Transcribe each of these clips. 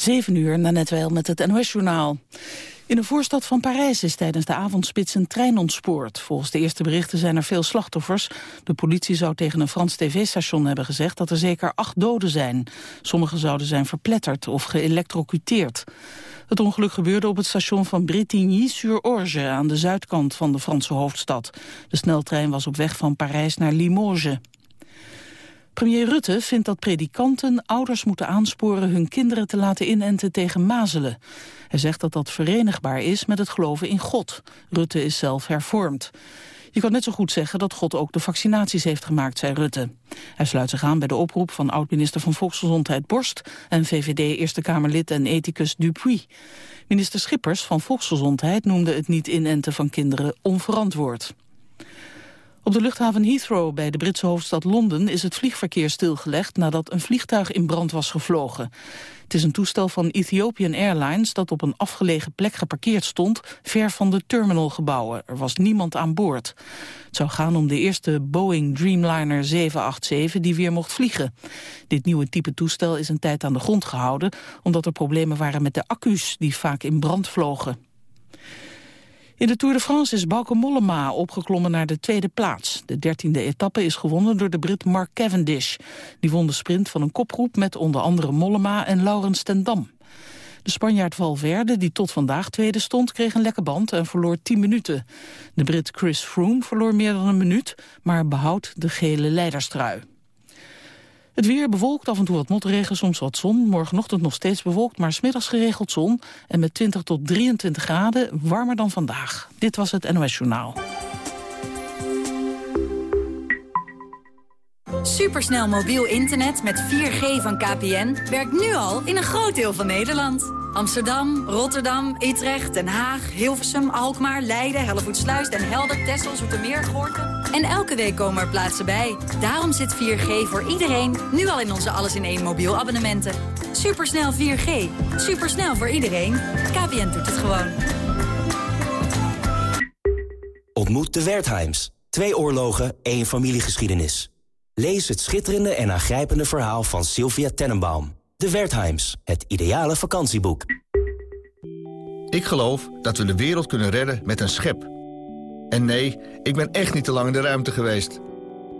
7 uur, na net wel met het NOS-journaal. In de voorstad van Parijs is tijdens de avondspits een trein ontspoord. Volgens de eerste berichten zijn er veel slachtoffers. De politie zou tegen een Frans tv-station hebben gezegd dat er zeker acht doden zijn. Sommigen zouden zijn verpletterd of geëlectrocuteerd. Het ongeluk gebeurde op het station van Bretigny-sur-Orge... aan de zuidkant van de Franse hoofdstad. De sneltrein was op weg van Parijs naar Limoges. Premier Rutte vindt dat predikanten ouders moeten aansporen hun kinderen te laten inenten tegen mazelen. Hij zegt dat dat verenigbaar is met het geloven in God. Rutte is zelf hervormd. Je kan net zo goed zeggen dat God ook de vaccinaties heeft gemaakt, zei Rutte. Hij sluit zich aan bij de oproep van oud-minister van Volksgezondheid Borst... en VVD Eerste Kamerlid en ethicus Dupuy. Minister Schippers van Volksgezondheid noemde het niet inenten van kinderen onverantwoord. Op de luchthaven Heathrow bij de Britse hoofdstad Londen is het vliegverkeer stilgelegd nadat een vliegtuig in brand was gevlogen. Het is een toestel van Ethiopian Airlines dat op een afgelegen plek geparkeerd stond, ver van de terminalgebouwen. Er was niemand aan boord. Het zou gaan om de eerste Boeing Dreamliner 787 die weer mocht vliegen. Dit nieuwe type toestel is een tijd aan de grond gehouden, omdat er problemen waren met de accu's die vaak in brand vlogen. In de Tour de France is Bauke Mollema opgeklommen naar de tweede plaats. De dertiende etappe is gewonnen door de Brit Mark Cavendish. Die won de sprint van een kopgroep met onder andere Mollema en Laurens ten Dam. De Spanjaard Valverde, die tot vandaag tweede stond, kreeg een lekke band en verloor 10 minuten. De Brit Chris Froome verloor meer dan een minuut, maar behoudt de gele leiderstrui. Het weer bewolkt, af en toe wat motregen, soms wat zon. Morgenochtend nog steeds bewolkt, maar smiddags geregeld zon. En met 20 tot 23 graden warmer dan vandaag. Dit was het NOS Journaal. Supersnel mobiel internet met 4G van KPN werkt nu al in een groot deel van Nederland. Amsterdam, Rotterdam, Utrecht, Den Haag, Hilversum, Alkmaar, Leiden, Hellevoetsluis, Den Helder, Texel, Zoetermeer, Gorkum. En elke week komen er plaatsen bij. Daarom zit 4G voor iedereen nu al in onze alles in één mobiel abonnementen. Supersnel 4G. Supersnel voor iedereen. KPN doet het gewoon. Ontmoet de Wertheims. Twee oorlogen, één familiegeschiedenis. Lees het schitterende en aangrijpende verhaal van Sylvia Tenenbaum. De Wertheims, het ideale vakantieboek. Ik geloof dat we de wereld kunnen redden met een schep. En nee, ik ben echt niet te lang in de ruimte geweest.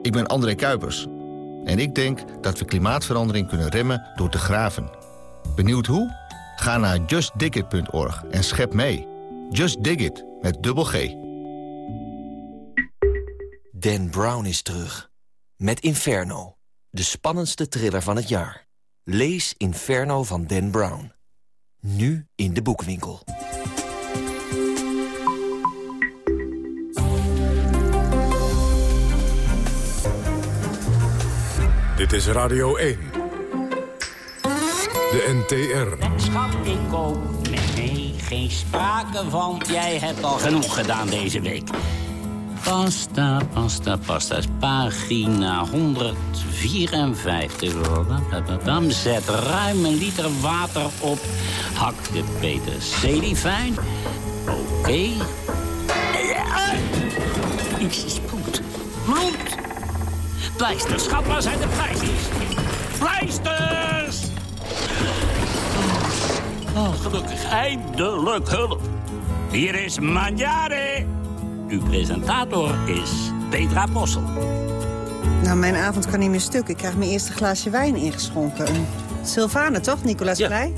Ik ben André Kuipers. En ik denk dat we klimaatverandering kunnen remmen door te graven. Benieuwd hoe? Ga naar justdigit.org en schep mee. Just Dig It, met dubbel G. Dan Brown is terug. Met Inferno, de spannendste thriller van het jaar. Lees Inferno van Dan Brown. Nu in de boekwinkel. Dit is Radio 1. De NTR. Schat, ik koop. Nee, geen sprake van. Jij hebt al genoeg gedaan deze week. Pasta, pasta, pasta. Pagina 154. Dan zet ruim een liter water op. Hak de peterselie fijn. Oké. Okay. Iets is bloed. Bloed! Pleisters, schat, waar zijn de pleisters? Pleisters! Oh, gelukkig, eindelijk hulp. Hier is Manjare. Uw presentator is Petra Possel. Nou, mijn avond kan niet meer stuk. Ik krijg mijn eerste glaasje wijn ingeschonken. Een Sylvane, toch, Nicolas ja.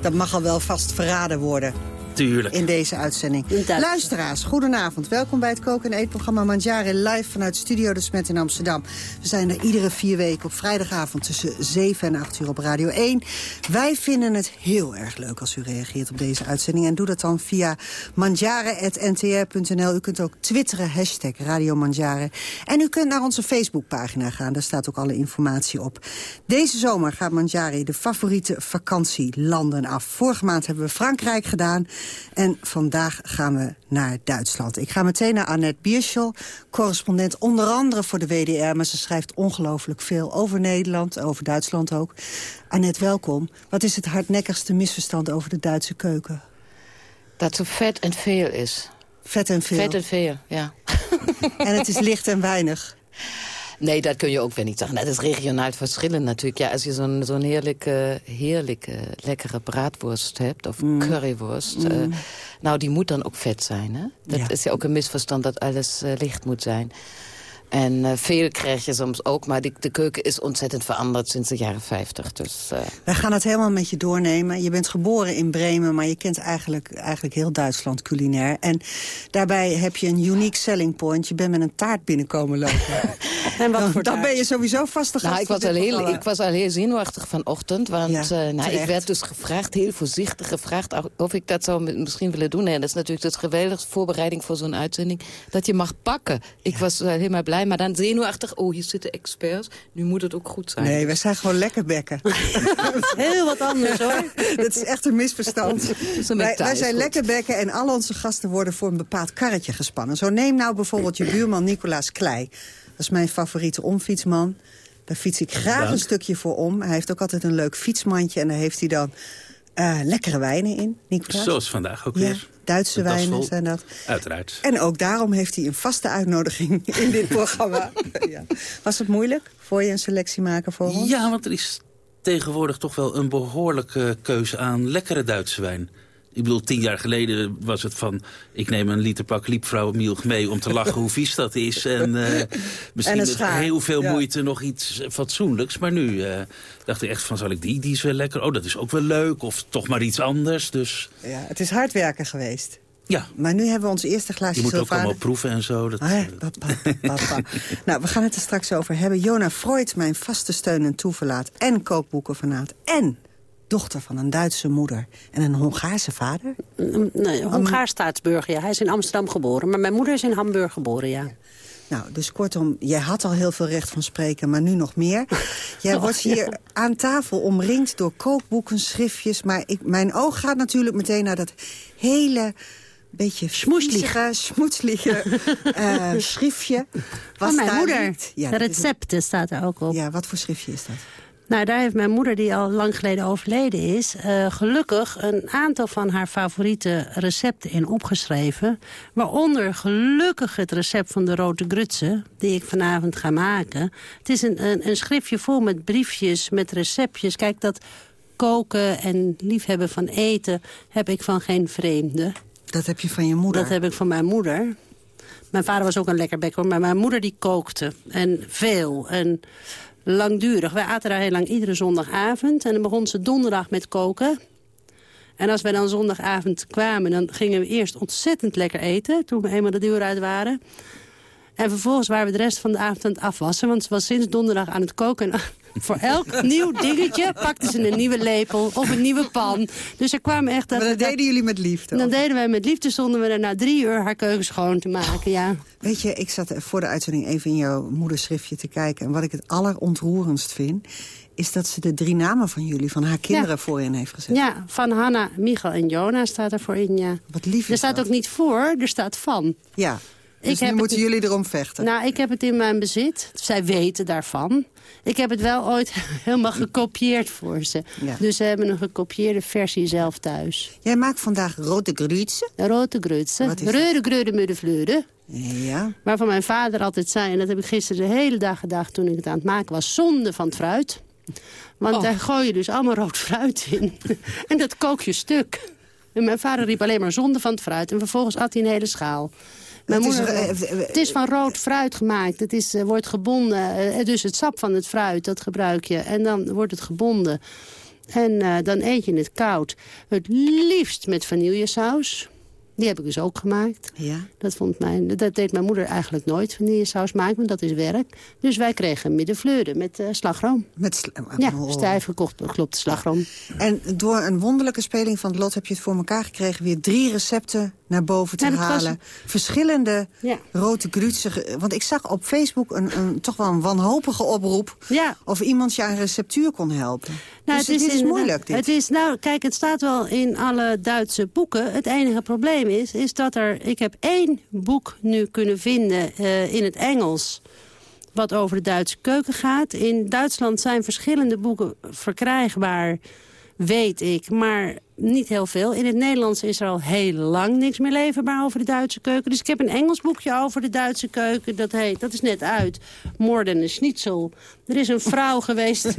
Dat mag al wel vast verraden worden. Tuurlijk. In deze uitzending. Luisteraars, goedenavond. Welkom bij het koken- en eetprogramma Mangiare live vanuit Studio de Smet in Amsterdam. We zijn er iedere vier weken op vrijdagavond tussen 7 en 8 uur op Radio 1. Wij vinden het heel erg leuk als u reageert op deze uitzending. En doe dat dan via mangiare.ntr.nl. U kunt ook twitteren, hashtag Radio Mangiare. En u kunt naar onze Facebookpagina gaan. Daar staat ook alle informatie op. Deze zomer gaat Mangiare de favoriete vakantielanden af. Vorige maand hebben we Frankrijk gedaan. En vandaag gaan we naar Duitsland. Ik ga meteen naar Annette Bierschel, correspondent onder andere voor de WDR... maar ze schrijft ongelooflijk veel over Nederland, over Duitsland ook. Annette, welkom. Wat is het hardnekkigste misverstand over de Duitse keuken? Dat er vet en veel is. Vet en veel? Vet en veel, ja. En het is licht en weinig? Nee, dat kun je ook weer niet zeggen. Dat is regionaal verschillend natuurlijk. Ja, als je zo'n zo'n heerlijke, heerlijke, lekkere braadworst hebt... of Mm. curryworst... eh, nou, die moet dan ook vet zijn, hè? Dat Ja. is ja ook een misverstand dat alles eh, licht moet zijn. En eh, veel krijg je soms ook, maar die, de keuken is ontzettend veranderd sinds de jaren 50. Dus eh, Wij gaan het helemaal met je doornemen. Je bent geboren in Bremen, maar je kent eigenlijk, eigenlijk heel Duitsland culinair. En daarbij heb je een unique selling point. Je bent met een taart binnenkomen lopen. En wat dan, voor dan ben je sowieso vaste gast Nou, ik was, al heel, ik was al heel zenuwachtig vanochtend. Want Ja, eh, nou, ik werd dus gevraagd, heel voorzichtig gevraagd... of- ik dat zou misschien willen doen. En dat is natuurlijk het geweldige voorbereiding voor zo'n uitzending. Dat je mag pakken. Ik was helemaal blij, maar dan zenuwachtig. Oh, hier zitten experts. Nu moet het ook goed zijn. Nee, wij zijn gewoon lekker bekken. Heel wat anders hoor. Dat is echt een misverstand. een Wij, wij zijn goed. lekker bekken en al onze gasten worden voor een bepaald karretje gespannen. Zo neem nou bijvoorbeeld je buurman Nicolaas Klei. Dat is mijn favoriete omfietsman. Daar fiets ik graag een stukje voor om. Hij heeft ook altijd een leuk fietsmandje en daar heeft hij dan eh, lekkere wijnen in. Nicolaas? Zoals vandaag ook Ja, weer. Duitse wijnen zijn dat. Uiteraard. En ook daarom heeft hij een vaste uitnodiging in dit programma. ja. Was het moeilijk voor je een selectie maken voor ons? Ja, want er is tegenwoordig toch wel een behoorlijke keuze aan lekkere Duitse wijn. Ik bedoel, tien jaar geleden was het van... ik neem een liter pak Liebvrouw Milch mee om te lachen hoe vies dat is. En eh, misschien En met heel veel ja. moeite nog iets fatsoenlijks. Maar nu eh, dacht ik echt van, zal ik die? Die is wel lekker. Oh, dat is ook wel leuk. Of toch maar iets anders. Dus Ja, het is hard werken geweest. ja, Maar nu hebben we ons eerste glaasje je moet ook allemaal proeven en zo. Dat, Ah, papa. nou, we gaan het er straks over hebben. Jona Freud, mijn vaste steun en toeverlaat. En kookboekenfanaat. En dochter van een Duitse moeder. En een Hongaarse vader. Nee, Hongaars staatsburger, ja. Hij is in Amsterdam geboren. Maar mijn moeder is in Hamburg geboren, ja. Nou, dus kortom, jij had al heel veel recht van spreken, maar nu nog meer. Jij wordt hier aan tafel omringd door kookboeken, schriftjes. Maar ik, mijn oog gaat natuurlijk meteen naar dat hele beetje Schmoeslieg. viezige, smoetslige eh, schriftje. Wat Van mijn daar moeder. ligt. Ja, de recepten staat er ook op. Ja, wat voor schriftje is dat? Nou, daar heeft mijn moeder, die al lang geleden overleden is... eh, gelukkig een aantal van haar favoriete recepten in opgeschreven. Waaronder gelukkig het recept van de rode grutse... die ik vanavond ga maken. Het is een, een, een schriftje vol met briefjes, met receptjes. Kijk, dat koken en liefhebben van eten heb ik van geen vreemde. Dat heb je van je moeder. Dat heb ik van mijn moeder. Mijn vader was ook een lekker bekker, maar mijn moeder die kookte. En veel en langdurig. Wij aten daar heel lang iedere zondagavond. En dan begon ze donderdag met koken. En als wij dan zondagavond kwamen, dan gingen we eerst ontzettend lekker eten. Toen we eenmaal de deur uit waren. En vervolgens waren we de rest van de avond aan het afwassen. Want ze was sinds donderdag aan het koken. En voor elk nieuw dingetje pakte ze een nieuwe lepel of een nieuwe pan. Dus er kwamen echt... Maar dat deden jullie met liefde. Dan deden wij met liefde, stonden we er na drie uur haar keuken schoon te maken, ja. Weet je, ik zat voor de uitzending even in jouw moederschriftje te kijken. En wat ik het allerontroerendst vind... is dat ze de drie namen van jullie, van haar kinderen, Ja. voorin heeft gezet. Ja, van Hanna, Michael en Jona staat er voor in, ja. Wat lief is Er staat dat. ook niet voor, er staat van. Ja, dus Ik nu moeten jullie erom vechten. Nou, ik heb het in mijn bezit. Zij weten daarvan. Ik heb het wel ooit helemaal gekopieerd voor ze. Ja. Dus ze hebben een gekopieerde versie zelf thuis. Jij maakt vandaag rode grütze. Een rode grutse. Wat is dat? Reude, greude, mudde. Ja, Waarvan mijn vader altijd zei, en dat heb ik gisteren de hele dag gedacht toen ik het aan het maken was, zonde van het fruit. Want daar gooi je dus allemaal rood fruit in. en dat kook je stuk. En mijn vader riep alleen maar zonde van het fruit. En vervolgens at hij een hele schaal. Mijn Het is, moeder, het is van rood fruit gemaakt. Het is, eh, wordt gebonden. eh, dus het sap van het fruit, dat gebruik je. En dan wordt het gebonden. En eh, dan eet je het koud. Het liefst met vanillesaus. Die heb ik dus ook gemaakt. ja. Dat, vond mijn, dat deed mijn moeder eigenlijk nooit, vanillesaus maken, want dat is werk. Dus wij kregen middenfleurde met slagroom. Met sl- Ja, Oh. stijf gekocht, geklopte slagroom. En door een wonderlijke speling van het lot heb je het voor elkaar gekregen... weer drie recepten naar boven te Ja, was- halen. Verschillende Ja. rode grütze. Want ik zag op Facebook een, een, toch wel een wanhopige oproep... Ja. of iemand je aan receptuur kon helpen. Nou, dus het is, inderdaad- moeilijk, dit. Het is, nou, kijk, het staat wel in alle Duitse boeken. Het enige probleem is, is dat er... Ik heb één boek nu kunnen vinden eh, in het Engels... wat over de Duitse keuken gaat. In Duitsland zijn verschillende boeken verkrijgbaar... weet ik. Maar niet heel veel. In het Nederlands is er al heel lang niks meer leverbaar over de Duitse keuken. Dus ik heb een Engels boekje over de Duitse keuken. Dat heet, dat is net uit, than a Schnitzel. Er is een vrouw geweest,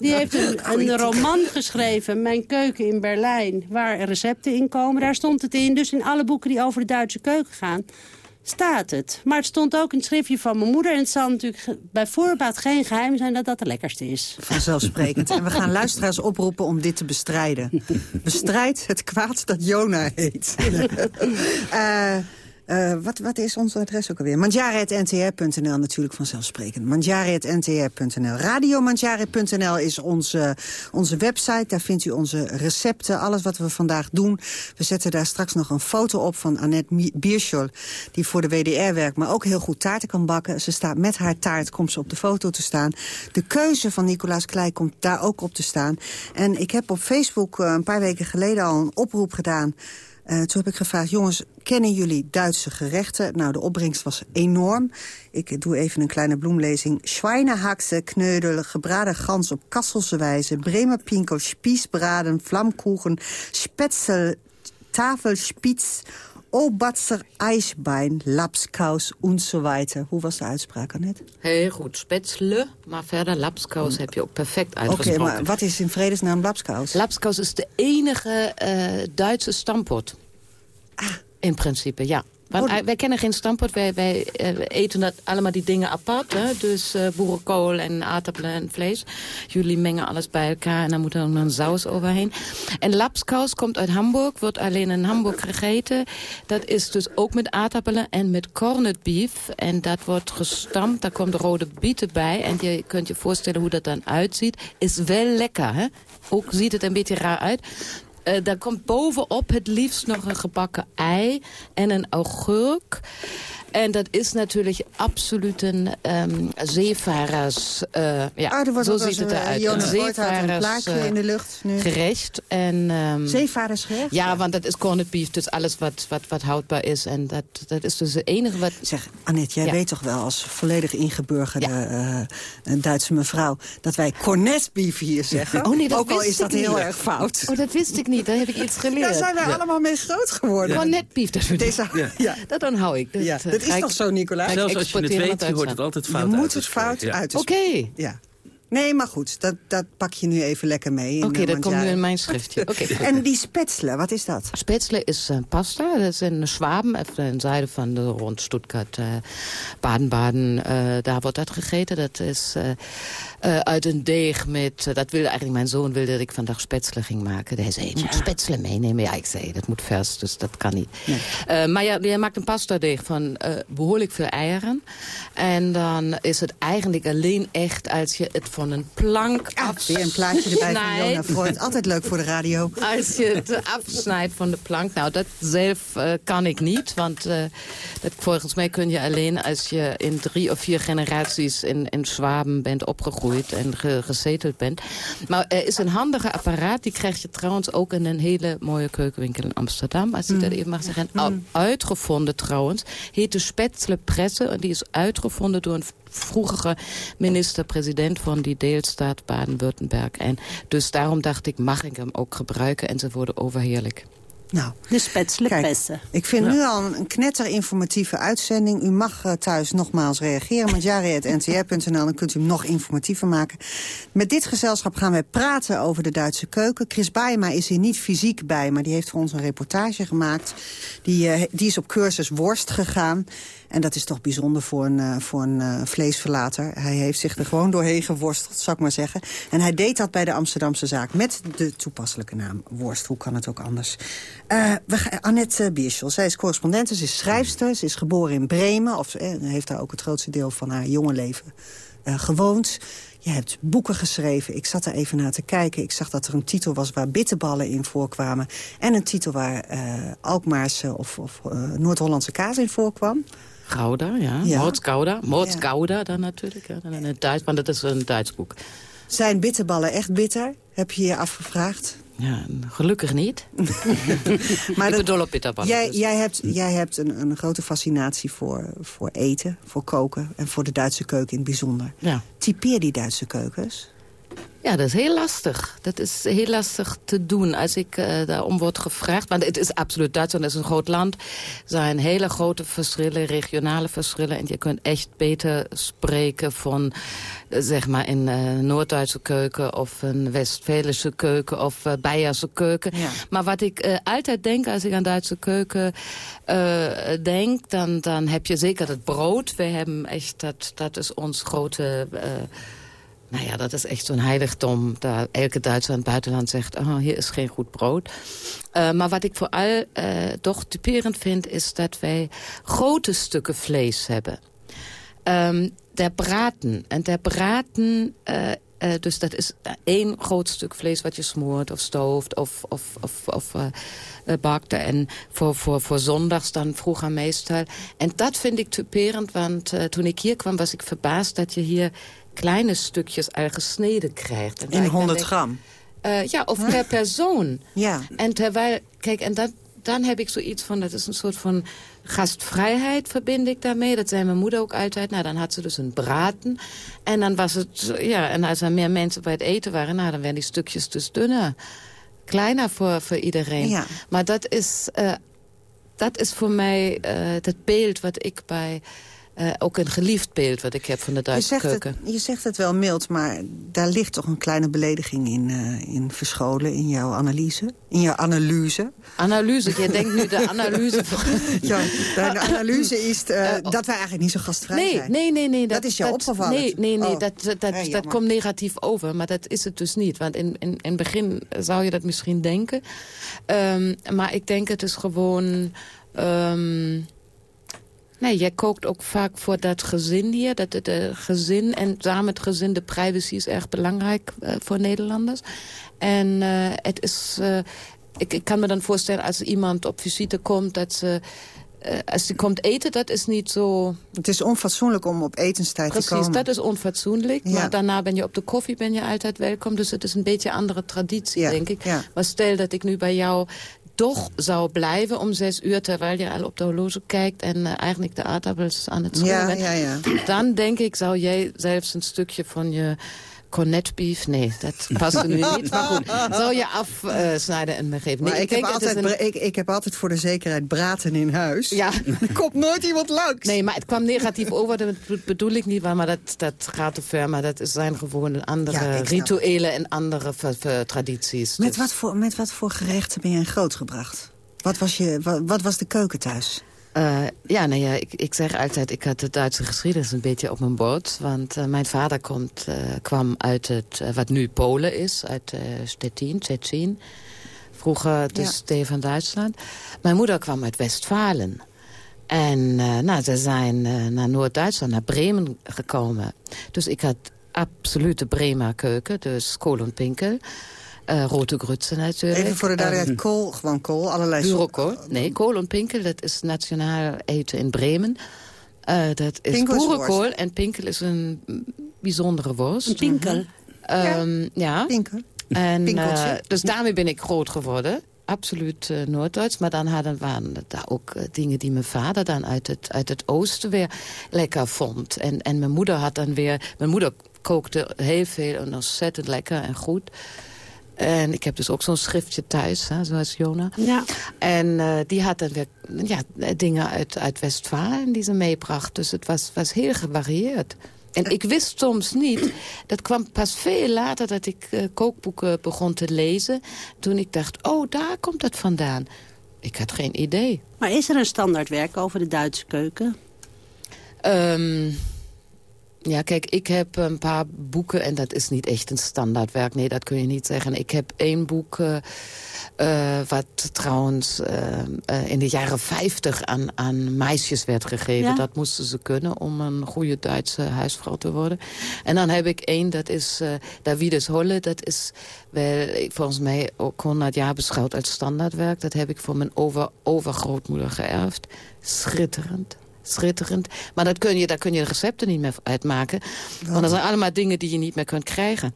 die heeft een, een roman geschreven... Mijn keuken in Berlijn, waar recepten in komen. Daar stond het in. Dus in alle boeken die over de Duitse keuken gaan staat het. Maar het stond ook in het schriftje van mijn moeder. En het zal natuurlijk bij voorbaat geen geheim zijn dat dat de lekkerste is. Vanzelfsprekend. en we gaan luisteraars oproepen om dit te bestrijden. Bestrijd het kwaad dat Jona heet. uh, Uh, wat, wat is ons adres ook alweer? Manjari.ntr.nl natuurlijk vanzelfsprekend. Manjari.ntr.nl. Radiomanjari.nl is onze, onze website. Daar vindt u onze recepten, alles wat we vandaag doen. We zetten daar straks nog een foto op van Annette Bierschol... die voor de WDR werkt, maar ook heel goed taarten kan bakken. Ze staat met haar taart, komt ze op de foto te staan. De keuze van Nicolaas Klei komt daar ook op te staan. En ik heb op Facebook uh, een paar weken geleden al een oproep gedaan... Uh, toen heb ik gevraagd, jongens, kennen jullie Duitse gerechten? Nou, de opbrengst was enorm. Ik doe even een kleine bloemlezing. Schweinehaxe, kneudel, gebraden gans op Kasselse wijze... Bremer pinkel, spiesbraden, vlamkoegen, spetzel, tafelspitz... Obatzer ijsbein, lapskaus enzovoort. Hoe was de uitspraak, net? Heel goed, spetsle, maar verder lapskaus heb je ook perfect uitgesproken. Oké, maar wat is in vredesnaam lapskaus? Lapskaus is de enige uh, Duitse stampot. Ah. In principe, ja. Want oh, wij kennen geen stampot. Wij, wij uh, eten dat allemaal die dingen apart. Hè? Dus uh, boerenkool en aardappelen en vlees. Jullie mengen alles bij elkaar en dan moet er nog een saus overheen. En lapskaus komt uit Hamburg. Wordt alleen in Hamburg gegeten. Dat is dus ook met aardappelen en met corned beef. En dat wordt gestampt. Daar komt rode bieten bij. En je kunt je voorstellen hoe dat dan uitziet. Is wel lekker, hè? Ook ziet het een beetje raar uit. Uh, daar komt bovenop het liefst nog een gebakken ei en een augurk. En dat is natuurlijk absoluut een um, zeevarers... Uh, ja, ah, zo ziet het eruit. een zeevarers een uh, in de lucht nu. gerecht. En, um, zeevarersgerecht? Ja, want dat is corned beef, dus alles wat, wat, wat houdbaar is. En dat, dat is dus het enige wat... Zeg, Annette, jij ja. weet toch wel als volledig ingeburgerde ja. uh, Duitse mevrouw... dat wij cornet beef hier zeggen? Oh nee, dat Ook al is dat heel niet. erg fout. Oh, dat wist ik niet. Daar heb ik iets geleerd. Daar zijn wij ja. allemaal mee groot geworden. Cornet beef, dat, Deze, ja. dat dan hou ik. Dat, ja. Dat is toch zo, Nicolaas? Zelfs als je het weet, je hoort het altijd fout Je moet het fout uit. Oké. Ja. Nee, maar goed, dat, dat pak je nu even lekker mee. Oké, okay, dat komt nu in mijn schriftje. Okay, en die spetsle, wat is dat? Spetsle is uh, pasta. Dat is in Schwaben, even in zuiden van de, rond Stuttgart, Baden-Baden. Uh, daar wordt dat gegeten. Dat is uit een deeg met... dat wilde eigenlijk mijn zoon wilde dat ik vandaag spetsle ging maken. Hij zei, je moet spetsle meenemen. Ja, ik zei, dat moet vers, dus dat kan niet. Nee. maar ja, je maakt een pasta deeg van behoorlijk veel eieren. En dan is het eigenlijk alleen echt als je het van een plank ah, Weer een plaatje erbij van Jona Freud. Altijd leuk voor de radio. Als je het afsnijdt van de plank. Nou, dat zelf uh, kan ik niet. Want uh, dat, volgens mij kun je alleen als je in drie of vier generaties in, in Schwaben bent opgegroeid en ge, gezeteld bent. Maar er is een handige apparaat. Die krijg je trouwens ook in een hele mooie keukenwinkel in Amsterdam. Als ik mm. dat even mag zeggen. Mm. Uitgevonden trouwens. Heet de Spätzle Presse. En die is uitgevonden door een vroegere minister-president van die deelstaat Baden-Württemberg. En dus daarom dacht ik, mag ik hem ook gebruiken? En ze worden overheerlijk. Nou, de spetslepessen. Ik vind ja. nu al een knetterinformatieve uitzending. U mag uh, thuis nogmaals reageren met jari.ntr.nl. Dan kunt u hem nog informatiever maken. Met dit gezelschap gaan wij praten over de Duitse keuken. Chris Baema is hier niet fysiek bij, maar die heeft voor ons een reportage gemaakt. Die, uh, die is op cursus worst gegaan. En dat is toch bijzonder voor een, uh, voor een uh, vleesverlater. Hij heeft zich er gewoon doorheen geworsteld, zou ik maar zeggen. En hij deed dat bij de Amsterdamse zaak met de toepasselijke naam Worst. Hoe kan het ook anders? Uh, we, Annette Bierschel, zij is correspondent, ze is schrijfster. Ze is geboren in Bremen, of heeft daar ook het grootste deel van haar jonge leven gewoond. Je hebt boeken geschreven. Ik zat er even naar te kijken. Ik zag dat er een titel was waar bitterballen in voorkwamen. En een titel waar Alkmaarse of, of Noord-Hollandse kaas in voorkwam. Gouda, ja. ja. Ja. dan natuurlijk. Ja. Dan in het Duits, want dat is een Duits boek. Zijn bitterballen echt bitter? Heb je je afgevraagd? Ja, gelukkig niet. maar ik op bitterballen. Jij, dus. jij hebt, jij hebt een, een grote fascinatie voor, voor eten, voor koken... en voor de Duitse keuken in het bijzonder. Ja. Typeer die Duitse keukens? Ja, dat is heel lastig. Dat is heel lastig te doen als ik uh, daarom word gevraagd. Want het is absoluut Duitsland is een groot land. Er zijn hele grote verschillen, regionale verschillen. En je kunt echt beter spreken van, uh, zeg maar, een uh, Noord-Duitse keuken... of een Westfälische keuken of uh, Beierse keuken. Ja. Maar wat ik altijd denk als ik aan Duitse keuken denk... Dan, dan heb je zeker het brood. We hebben echt, dat, dat is ons grote... Nou ja, dat is echt zo'n heiligdom. Daar elke Duitser in het buitenland zegt, oh, hier is geen goed brood. Uh, maar wat ik vooral uh, toch typerend vind, is dat wij grote stukken vlees hebben. Um, der braten. En der braten, uh, dus dat is één groot stuk vlees wat je smoort of stooft of, of, of, of bakte. En voor, voor, voor zondags dan vroeger meestal. En dat vind ik typerend, want toen ik hier kwam was ik verbaasd dat je hier kleine stukjes al gesneden krijgt. En In 100 denk, gram? Uh, ja, of per persoon. Ja. En terwijl, kijk, en dat, dan heb ik zoiets van, dat is een soort van gastvrijheid verbind ik daarmee. Dat zei mijn moeder ook altijd. Nou, dan had ze dus een braten. En dan was het, ja, en als er meer mensen bij het eten waren, nou, dan werden die stukjes dus dunner. Kleiner voor, voor iedereen. Ja. Maar dat is, uh, dat is voor mij uh, het beeld wat ik bij uh, ook een geliefd beeld wat ik heb van de Duitse je keuken. Het, je zegt het wel mild, maar daar ligt toch een kleine belediging in, uh, in verscholen in jouw analyse? In jouw analyse? Analyse, jij denkt nu de analyse van... ja, de analyse is uh, dat wij eigenlijk niet zo gastvrij nee, zijn. Nee, nee, nee. Dat, dat is jou dat, opgevallen? Nee, nee, nee oh. dat, dat, dat, dat komt negatief over, maar dat is het dus niet. Want in, in, in het begin zou je dat misschien denken. Um, maar ik denk het is gewoon... Um, Nee, jij kookt ook vaak voor dat gezin hier. Dat het uh, gezin en samen het gezin, de privacy is erg belangrijk uh, voor Nederlanders. En uh, het is... Ik, ik, kan me dan voorstellen als iemand op visite komt... dat ze als die komt eten, dat is niet zo... Het is onfatsoenlijk om op etenstijd Precies, te komen. dat is onfatsoenlijk. Ja. Maar daarna ben je op de koffie ben je altijd welkom. Dus het is een beetje een andere traditie, ja. denk ik. Ja. Maar stel dat ik nu bij jou toch zou blijven om zes uur... terwijl je al op de horloge kijkt en uh, eigenlijk de aardappels aan het schillen ja, bent... ja, ja. dan denk ik, zou jij zelfs een stukje van je cornetbeef... Nee, dat past nu niet. Maar goed, zou je afsnijden en me geven. Nee, maar ik, ik, heb altijd, een... ik, ik, heb altijd voor de zekerheid braten in huis. Ja. er komt nooit iemand langs. Nee, maar het kwam negatief over. Dat bedoel ik niet, maar dat, dat gaat te ver. Maar dat zijn gewoon andere ja, rituelen en andere tradities. Met, dus. wat voor, met wat voor gerechten ben jij grootgebracht? Wat was, je, wat, wat was de keuken thuis? Uh, ja, nou ja, ik, ik zeg altijd, ik had de Duitse geschiedenis een beetje op mijn bord. Want uh, mijn vader komt, uh, kwam uit het, wat nu Polen is, uit Stettin. Vroeger dus ja. deel van Duitsland. Mijn moeder kwam uit Westfalen. En nou, ze zijn naar Noord-Duitsland, naar Bremen gekomen. Dus ik had absoluut de Bremer keuken, dus kool en pinkel. Uh, rote grutsen natuurlijk. Even voor de duidelijkheid, um, kool, gewoon kool, allerlei Burenkool. Nee, kool en pinkel, dat is nationaal eten in Bremen. Uh, dat is Pinkel boerenkool en pinkel is een bijzondere worst. Een pinkel. Um, ja. ja. Pinkel. En, uh, dus daarmee ben ik groot geworden. Absoluut uh, Noord-Duits. Maar dan hadden, waren daar ook uh, dingen die mijn vader dan uit het, uit het oosten weer lekker vond. En, en mijn moeder had dan weer... Mijn moeder kookte heel veel en ontzettend lekker en goed. En ik heb dus ook zo'n schriftje thuis, hè, zoals Jona. Ja. En uh, die had dan weer ja, dingen uit, uit Westfalen die ze meebracht. Dus het was, was heel gevarieerd. En ik wist soms niet, dat kwam pas veel later dat ik uh, kookboeken begon te lezen. Toen ik dacht, oh, daar komt het vandaan. Ik had geen idee. Maar is er een standaardwerk over de Duitse keuken? Um, ja, kijk, ik heb een paar boeken en dat is niet echt een standaardwerk. Nee, dat kun je niet zeggen. Ik heb één boek uh, uh, wat trouwens uh, in de jaren 50 aan, aan meisjes werd gegeven. Ja? Dat moesten ze kunnen om een goede Duitse huisvrouw te worden. En dan heb ik één, dat is Davides Holle. Dat is wel volgens mij ook 100 jaar beschouwd als standaardwerk. Dat heb ik voor mijn over, overgrootmoeder geërfd. Schitterend schitterend. Maar dat kun je, daar kun je recepten niet meer uitmaken. Want dat zijn allemaal dingen die je niet meer kunt krijgen.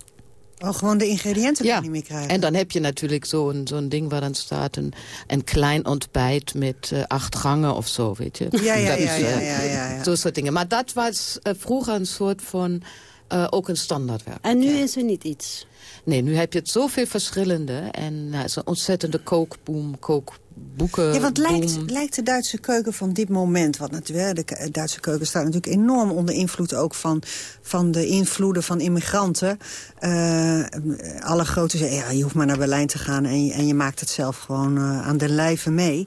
Oh, gewoon de ingrediënten ja. je niet meer krijgen. En dan heb je natuurlijk zo'n zo'n ding waar dan staat... een, een klein ontbijt met uh, acht gangen of zo, weet je. Ja, ja, dat ja, is, uh, ja, ja, ja, ja. Zo'n soort dingen. Maar dat was uh, vroeger een soort van eh, ook een standaardwerk. En nu is er niet iets? Nee, nu heb je het zoveel verschillende. En nou, het is een ontzettende kookboom, kookboeken. Ja, want lijkt, lijkt de Duitse keuken van dit moment... want natuurlijk, de Duitse keuken staat natuurlijk enorm onder invloed... ook van, van de invloeden van immigranten. Uh, alle grote zeggen, ja, je hoeft maar naar Berlijn te gaan... en je, en je maakt het zelf gewoon uh, aan de lijve mee...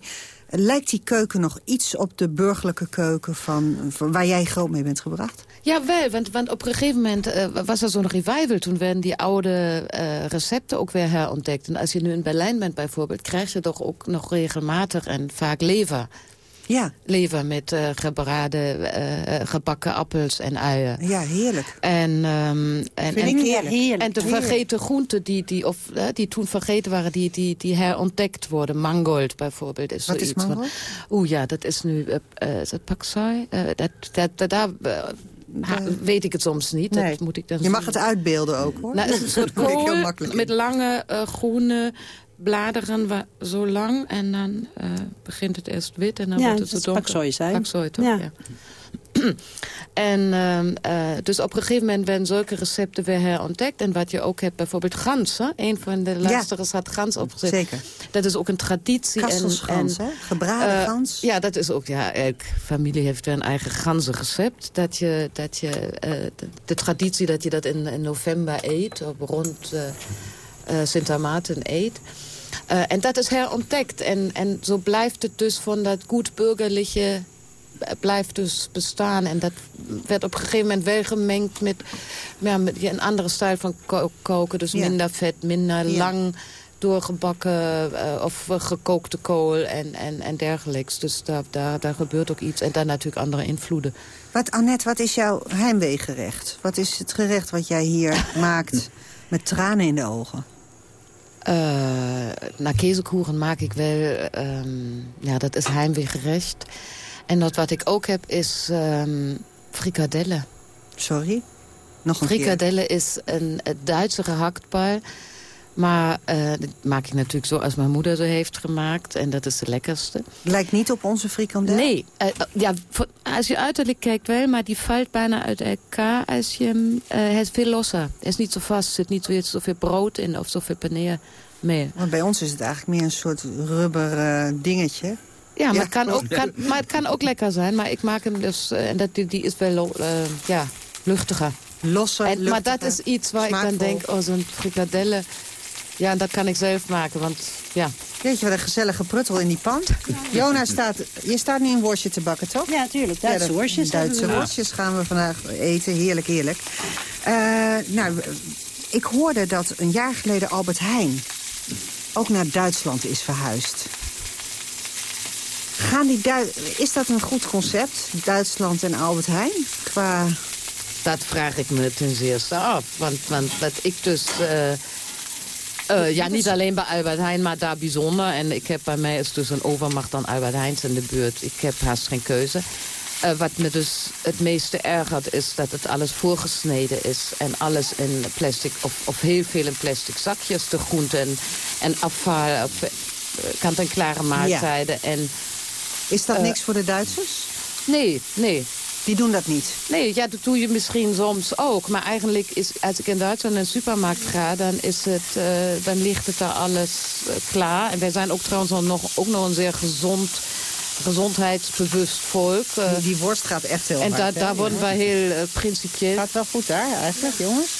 Lijkt die keuken nog iets op de burgerlijke keuken van, van waar jij groot mee bent gebracht? Ja, wel, want, want op een gegeven moment uh, was er zo'n revival. Toen werden die oude uh, recepten ook weer herontdekt. En als je nu in Berlijn bent bijvoorbeeld... krijg je toch ook nog regelmatig en vaak lever. Ja. Lever met uh, gebraden, uh, gebakken appels en uien. Ja, heerlijk. En, um, en, en, heerlijk. heerlijk. en de vergeten groenten die, die, of, uh, die toen vergeten waren, die, die, die herontdekt worden. Mangold bijvoorbeeld is Wat zoiets. is mangold? Oeh ja, dat is nu, is het paksoi? dat, dat, dat, daar ha, weet ik het soms niet. Nee. Dat moet ik dan je mag het uitbeelden ook, hoor. Nou, het is een soort kool met lange groene bladeren wa- zo lang en dan uh, begint het eerst wit en dan Ja, wordt het zo is donker. paksoi zijn. Paksoi, toch? Ja. Ja. en uh, uh, dus op een gegeven moment werden zulke recepten weer herontdekt. En wat je ook hebt, bijvoorbeeld gans. Hè? Een van de luisteraars had gans opgezet. Zeker. Dat is ook een traditie. Kastelsgans, en, hè? Gebraden uh, gans. Ja, dat is ook, ja, elke familie heeft weer een eigen ganzenrecept. Dat je, dat je uh, de, de, traditie dat je dat in, in november eet, op rond Sint Maarten eet. Uh, en dat is herontdekt. En, en zo blijft het dus van dat goed burgerlijke blijft dus bestaan. En dat werd op een gegeven moment wel gemengd met, ja, met een andere stijl van ko koken. Dus Ja. minder vet, minder Ja. lang doorgebakken uh, of uh, gekookte kool en, en, en dergelijks. Dus daar, daar, daar gebeurt ook iets. En dan natuurlijk andere invloeden. Wat, Annette, wat is jouw heimweegerecht? Wat is het gerecht wat jij hier maakt met tranen in de ogen? Uh, na kezenkoeren maak ik wel... Um, ja, dat is heimweegerecht. En dat wat ik ook heb is um, frikadelle. Sorry? Nog een frikadelle is een, een Duitse gehaktbal. Maar uh, dat maak ik natuurlijk zo als mijn moeder ze heeft gemaakt. En dat is de lekkerste. Lijkt niet op onze frikandel? Nee. Uh, ja, als je uiterlijk kijkt wel, maar die valt bijna uit elkaar. Als je, uh, het is veel losser. Het is niet zo vast. Er zit niet weer zoveel brood in of zoveel paneer meer. Want bij ons is het eigenlijk meer een soort rubber dingetje. Ja, maar, ja. Het kan ook, kan, maar het kan ook lekker zijn. Maar ik maak hem dus... en dat, die, die is wel ja, luchtiger. Losser, en, Maar dat is iets waar smaakvol. ik dan denk... Oh, zo'n frikadelle... Ja, dat kan ik zelf maken, want ja. Weet je wat een gezellige pruttel in die pan? Ja. Jona, staat, je staat nu een worstje te bakken, toch? Ja, tuurlijk. Duitse ja, worstjes. Duitse worstjes gaan we vandaag eten. Heerlijk, heerlijk. Uh, nou, ik hoorde dat een jaar geleden Albert Heijn ook naar Duitsland is verhuisd. Gaan die Du is dat een goed concept, Duitsland en Albert Heijn? Qua... Dat vraag ik me ten zeerste af. Want, want wat ik dus... Uh, uh, ja, niet alleen bij Albert Heijn, maar daar bijzonder. En ik heb bij mij is dus een overmacht dan Albert Heijns in de buurt. Ik heb haast geen keuze. Uh, wat me dus het meeste ergert is dat het alles voorgesneden is. En alles in plastic, of, of heel veel in plastic zakjes. De groenten en, afval, kant-en-klare maaltijden. Ja. En, is dat niks voor de Duitsers? Nee, nee. Die doen dat niet? Nee, ja, dat doe je misschien soms ook. Maar eigenlijk is, als ik in Duitsland naar een supermarkt ga... dan, is het, uh, dan ligt het daar alles uh, klaar. En wij zijn ook trouwens nog, ook nog een zeer gezond, gezondheidsbewust volk. Uh, die, die, worst gaat echt heel En hard, da, daar worden wij heel principieel... Gaat wel goed daar eigenlijk, jongens.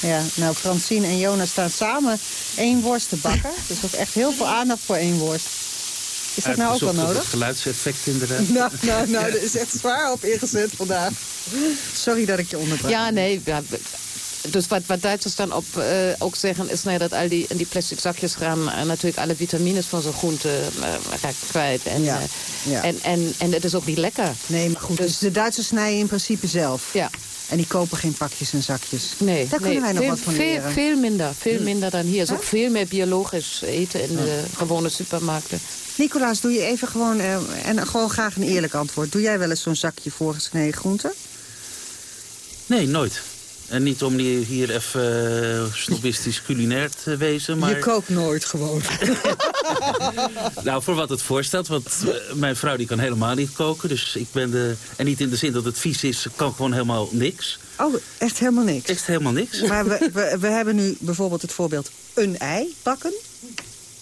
Ja, nou, Francine en Jonas staan samen één worst te bakken. dus er is echt heel veel aandacht voor één worst. Is dat nou ook wel nodig? Het geluidseffect inderdaad. nou, nou, nou, er is echt zwaar op ingezet vandaag. Sorry dat ik je onderbrak. Ja, nee. Ja, dus wat, wat Duitsers dan op, uh, ook zeggen is nee, dat al die, in die plastic zakjes gaan uh, natuurlijk alle vitamines van zo'n groente uh, kwijt. En, ja. Ja. En, en, en het is ook niet lekker. Nee, maar goed. Dus, dus de Duitsers snijden in principe zelf. Ja. En die kopen geen pakjes en zakjes. Nee, Daar nee, kunnen wij nog veel, wat van veel, leren. Veel minder, veel minder dan hier. Er is ook veel meer biologisch eten in de gewone supermarkten. Nicolaas, doe je even gewoon, uh, en gewoon graag een eerlijk antwoord. Doe jij wel eens zo'n zakje voorgesneden groenten? Nee, nooit. En niet om hier even uh, snobistisch culinair te wezen, maar... Je kookt nooit gewoon. nou, voor wat het voorstelt, want uh, mijn vrouw die kan helemaal niet koken. Dus ik ben de... En niet in de zin dat het vies is, kan gewoon helemaal niks. Oh, echt helemaal niks? Echt helemaal niks. Maar we, we, we hebben nu bijvoorbeeld het voorbeeld een ei bakken.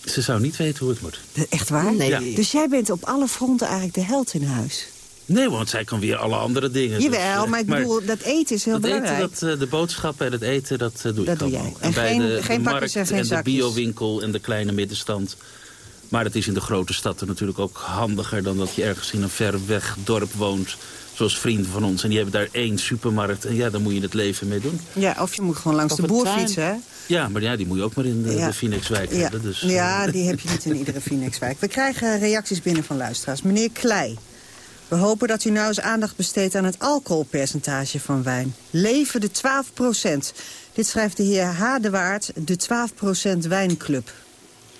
Ze zou niet weten hoe het moet. Echt waar? Nee. Ja. Dus jij bent op alle fronten eigenlijk de held in huis? Nee, want zij kan weer alle andere dingen. Jawel, dus, maar ik bedoel, dat eten is heel dat belangrijk. Eten, dat, uh, de boodschappen en het eten, dat uh, doe dat ik doe allemaal. jij. En, en bij geen, de, geen de markt en geen en de biowinkel en de kleine middenstand. Maar het is in de grote stad natuurlijk ook handiger... dan dat je ergens in een ver weg dorp woont zoals vrienden van ons. En die hebben daar één supermarkt. En ja, daar moet je het leven mee doen. Ja, of je moet gewoon langs Of de boer fietsen, hè? Ja, maar ja, die moet je ook maar in de, Ja. de Phoenixwijk Ja. hebben. Dus, eh, ja, die heb je niet in iedere Phoenixwijk. We krijgen reacties binnen van luisteraars. Meneer Klei, we hopen dat u nou eens aandacht besteedt aan het alcoholpercentage van wijn. Leven de 12% Dit schrijft de heer Hadewaard, de 12% wijnclub.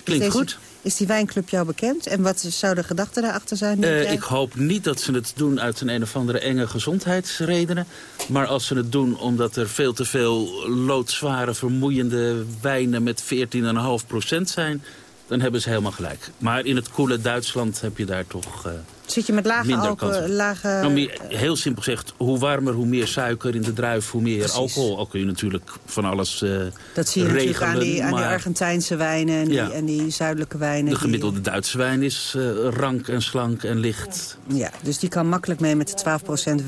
Klinkt Deze- goed. Is die wijnclub jou bekend? En wat zou de gedachte daarachter zijn? Eh, ik hoop niet dat ze het doen uit een een of andere enge gezondheidsredenen. Maar als ze het doen omdat er veel te veel loodzware, vermoeiende wijnen met 14,5% zijn... dan hebben ze helemaal gelijk. Maar in het koele Duitsland heb je daar toch... eh, Zit je met lage minder alcohol? Lage... nou, heel simpel gezegd, hoe warmer, hoe meer suiker in de druif, hoe meer Precies. alcohol. Al kun je natuurlijk van alles eh Dat zie je natuurlijk aan die, regelen, aan die Argentijnse wijnen en, Ja. die, en die zuidelijke wijnen. De die- gemiddelde Duitse wijn is eh, rank en slank en licht. Ja, dus die kan makkelijk mee met de 12%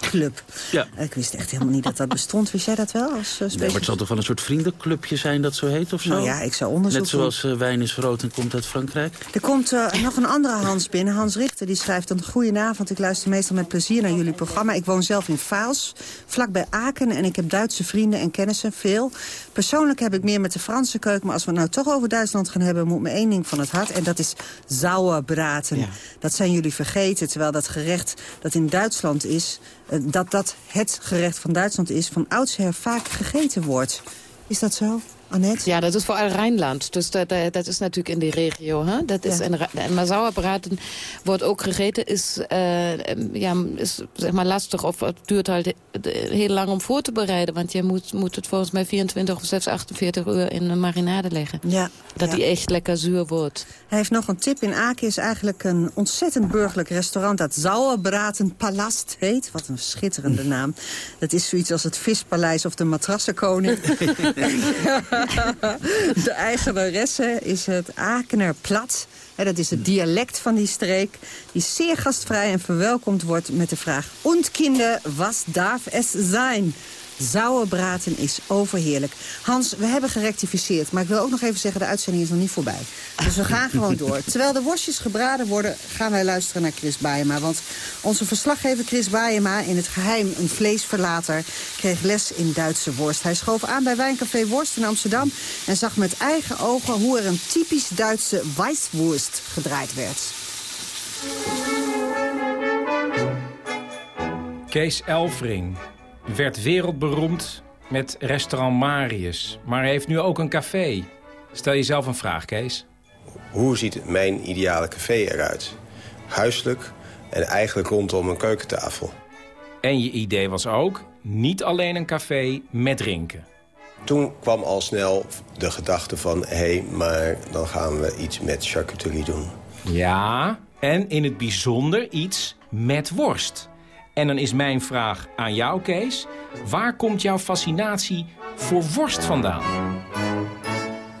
wijnclub. Ja. Ik wist echt helemaal niet dat dat bestond. Wist jij dat wel als uh, Nee, maar het zal toch wel een soort vriendenclubje zijn dat zo heet of zo? Nou ja, ik zou onderzoek Net zoals eh, wijn is rood en komt uit Frankrijk. Er komt eh, nog een andere Hans binnen, Hans Richter. Die schrijft een goedenavond. Ik luister meestal met plezier naar jullie programma. Ik woon zelf in Vaals, vlakbij Aken. En ik heb Duitse vrienden en kennissen, veel. Persoonlijk heb ik meer met de Franse keuken. Maar als we het nou toch over Duitsland gaan hebben... moet me één ding van het hart. En dat is sauerbraten. Ja. Dat zijn jullie vergeten. Terwijl dat gerecht dat in Duitsland is... eh, dat dat het gerecht van Duitsland is... van oudsher vaak gegeten wordt. Is dat zo, Annette? Ja, dat is vooral Rijnland. Dus dat, is natuurlijk in die regio. Dat is maar sauerbraten wordt ook gegeten. Is, eh, ja, is zeg maar lastig of het duurt halt heel lang om voor te bereiden. Want je moet, moet het volgens mij 24 of zelfs 48 uur in een marinade leggen. Ja. Dat ja. die echt lekker zuur wordt. Hij heeft nog een tip. In Aken is eigenlijk een ontzettend burgerlijk restaurant... dat Sauerbraten Palast heet. Wat een schitterende naam. Dat is zoiets als het Vispaleis of de Matrassenkoning. de eigenaresse is het Akener Plat. Dat is het dialect van die streek. Die zeer gastvrij en verwelkomd wordt met de vraag... Und kinder, was darf es zijn? Sauerbraten is overheerlijk. Hans, we hebben gerectificeerd. Maar ik wil ook nog even zeggen, de uitzending is nog niet voorbij. Dus we gaan gewoon door. Terwijl de worstjes gebraden worden, gaan wij luisteren naar Chris Baayema. Want onze verslaggever Chris Baayema, in het geheim een vleesverlater... kreeg les in Duitse worst. Hij schoof aan bij Wijncafé Worst in Amsterdam... en zag met eigen ogen hoe er een typisch Duitse Weisswurst gedraaid werd. Kees Elfring werd wereldberoemd met restaurant Marius. Maar hij heeft nu ook een café. Stel jezelf een vraag, Kees. Hoe ziet mijn ideale café eruit? Huiselijk en eigenlijk rondom een keukentafel. En je idee was ook niet alleen een café met drinken. Toen kwam al snel de gedachte van... hé, hey, maar dan gaan we iets met charcuterie doen. Ja, en in het bijzonder iets met worst. En dan is mijn vraag aan jou, Kees. Waar komt jouw fascinatie voor worst vandaan?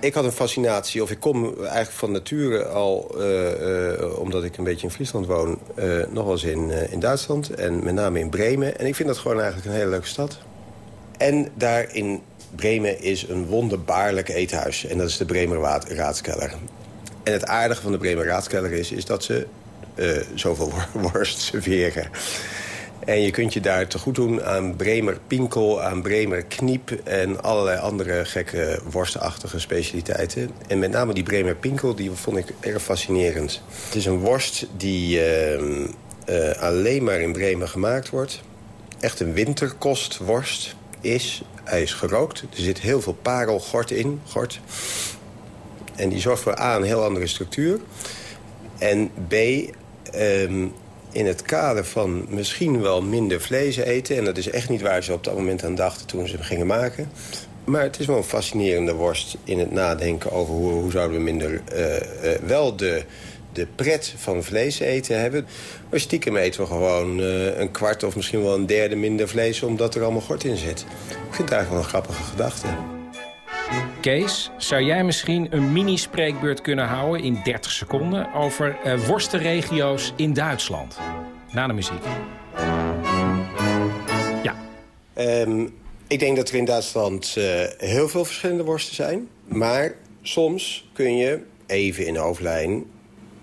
Ik had een fascinatie, of ik kom eigenlijk van nature al... eh, eh, omdat ik een beetje in Friesland woon, eh, nog wel eens in, in Duitsland. En met name in Bremen. En ik vind dat gewoon eigenlijk een hele leuke stad. En daar in Bremen is een wonderbaarlijk eethuis. En dat is de Bremer Raadskeller. En het aardige van de Bremer Raadskeller is, is dat ze zoveel wor- worst serveren. En je kunt je daar te goed doen aan Bremer Pinkel, aan Bremer Kniep... en allerlei andere gekke worstachtige specialiteiten. En met name die Bremer Pinkel, die vond ik erg fascinerend. Het is een worst die eh, eh, alleen maar in Bremen gemaakt wordt. Echt een winterkostworst is. Hij is gerookt. Er zit heel veel parelgort in. Gort. En die zorgt voor A, een heel andere structuur. En B, ehm, in het kader van misschien wel minder vlees eten... en dat is echt niet waar ze op dat moment aan dachten toen ze hem gingen maken... Maar het is wel een fascinerende worst in het nadenken over hoe, hoe zouden we minder uh, uh, wel de, de pret van vlees eten hebben. Maar stiekem eten we gewoon uh, een kwart of misschien wel een derde minder vlees... omdat er allemaal gort in zit. Ik vind het eigenlijk wel een grappige gedachte. Kees, zou jij misschien een mini-spreekbeurt kunnen houden in 30 seconden... over uh, worstenregio's in Duitsland? Na de muziek. Ja. Um, ik denk dat er in Duitsland uh, heel veel verschillende worsten zijn. Maar soms kun je even in de hoofdlijn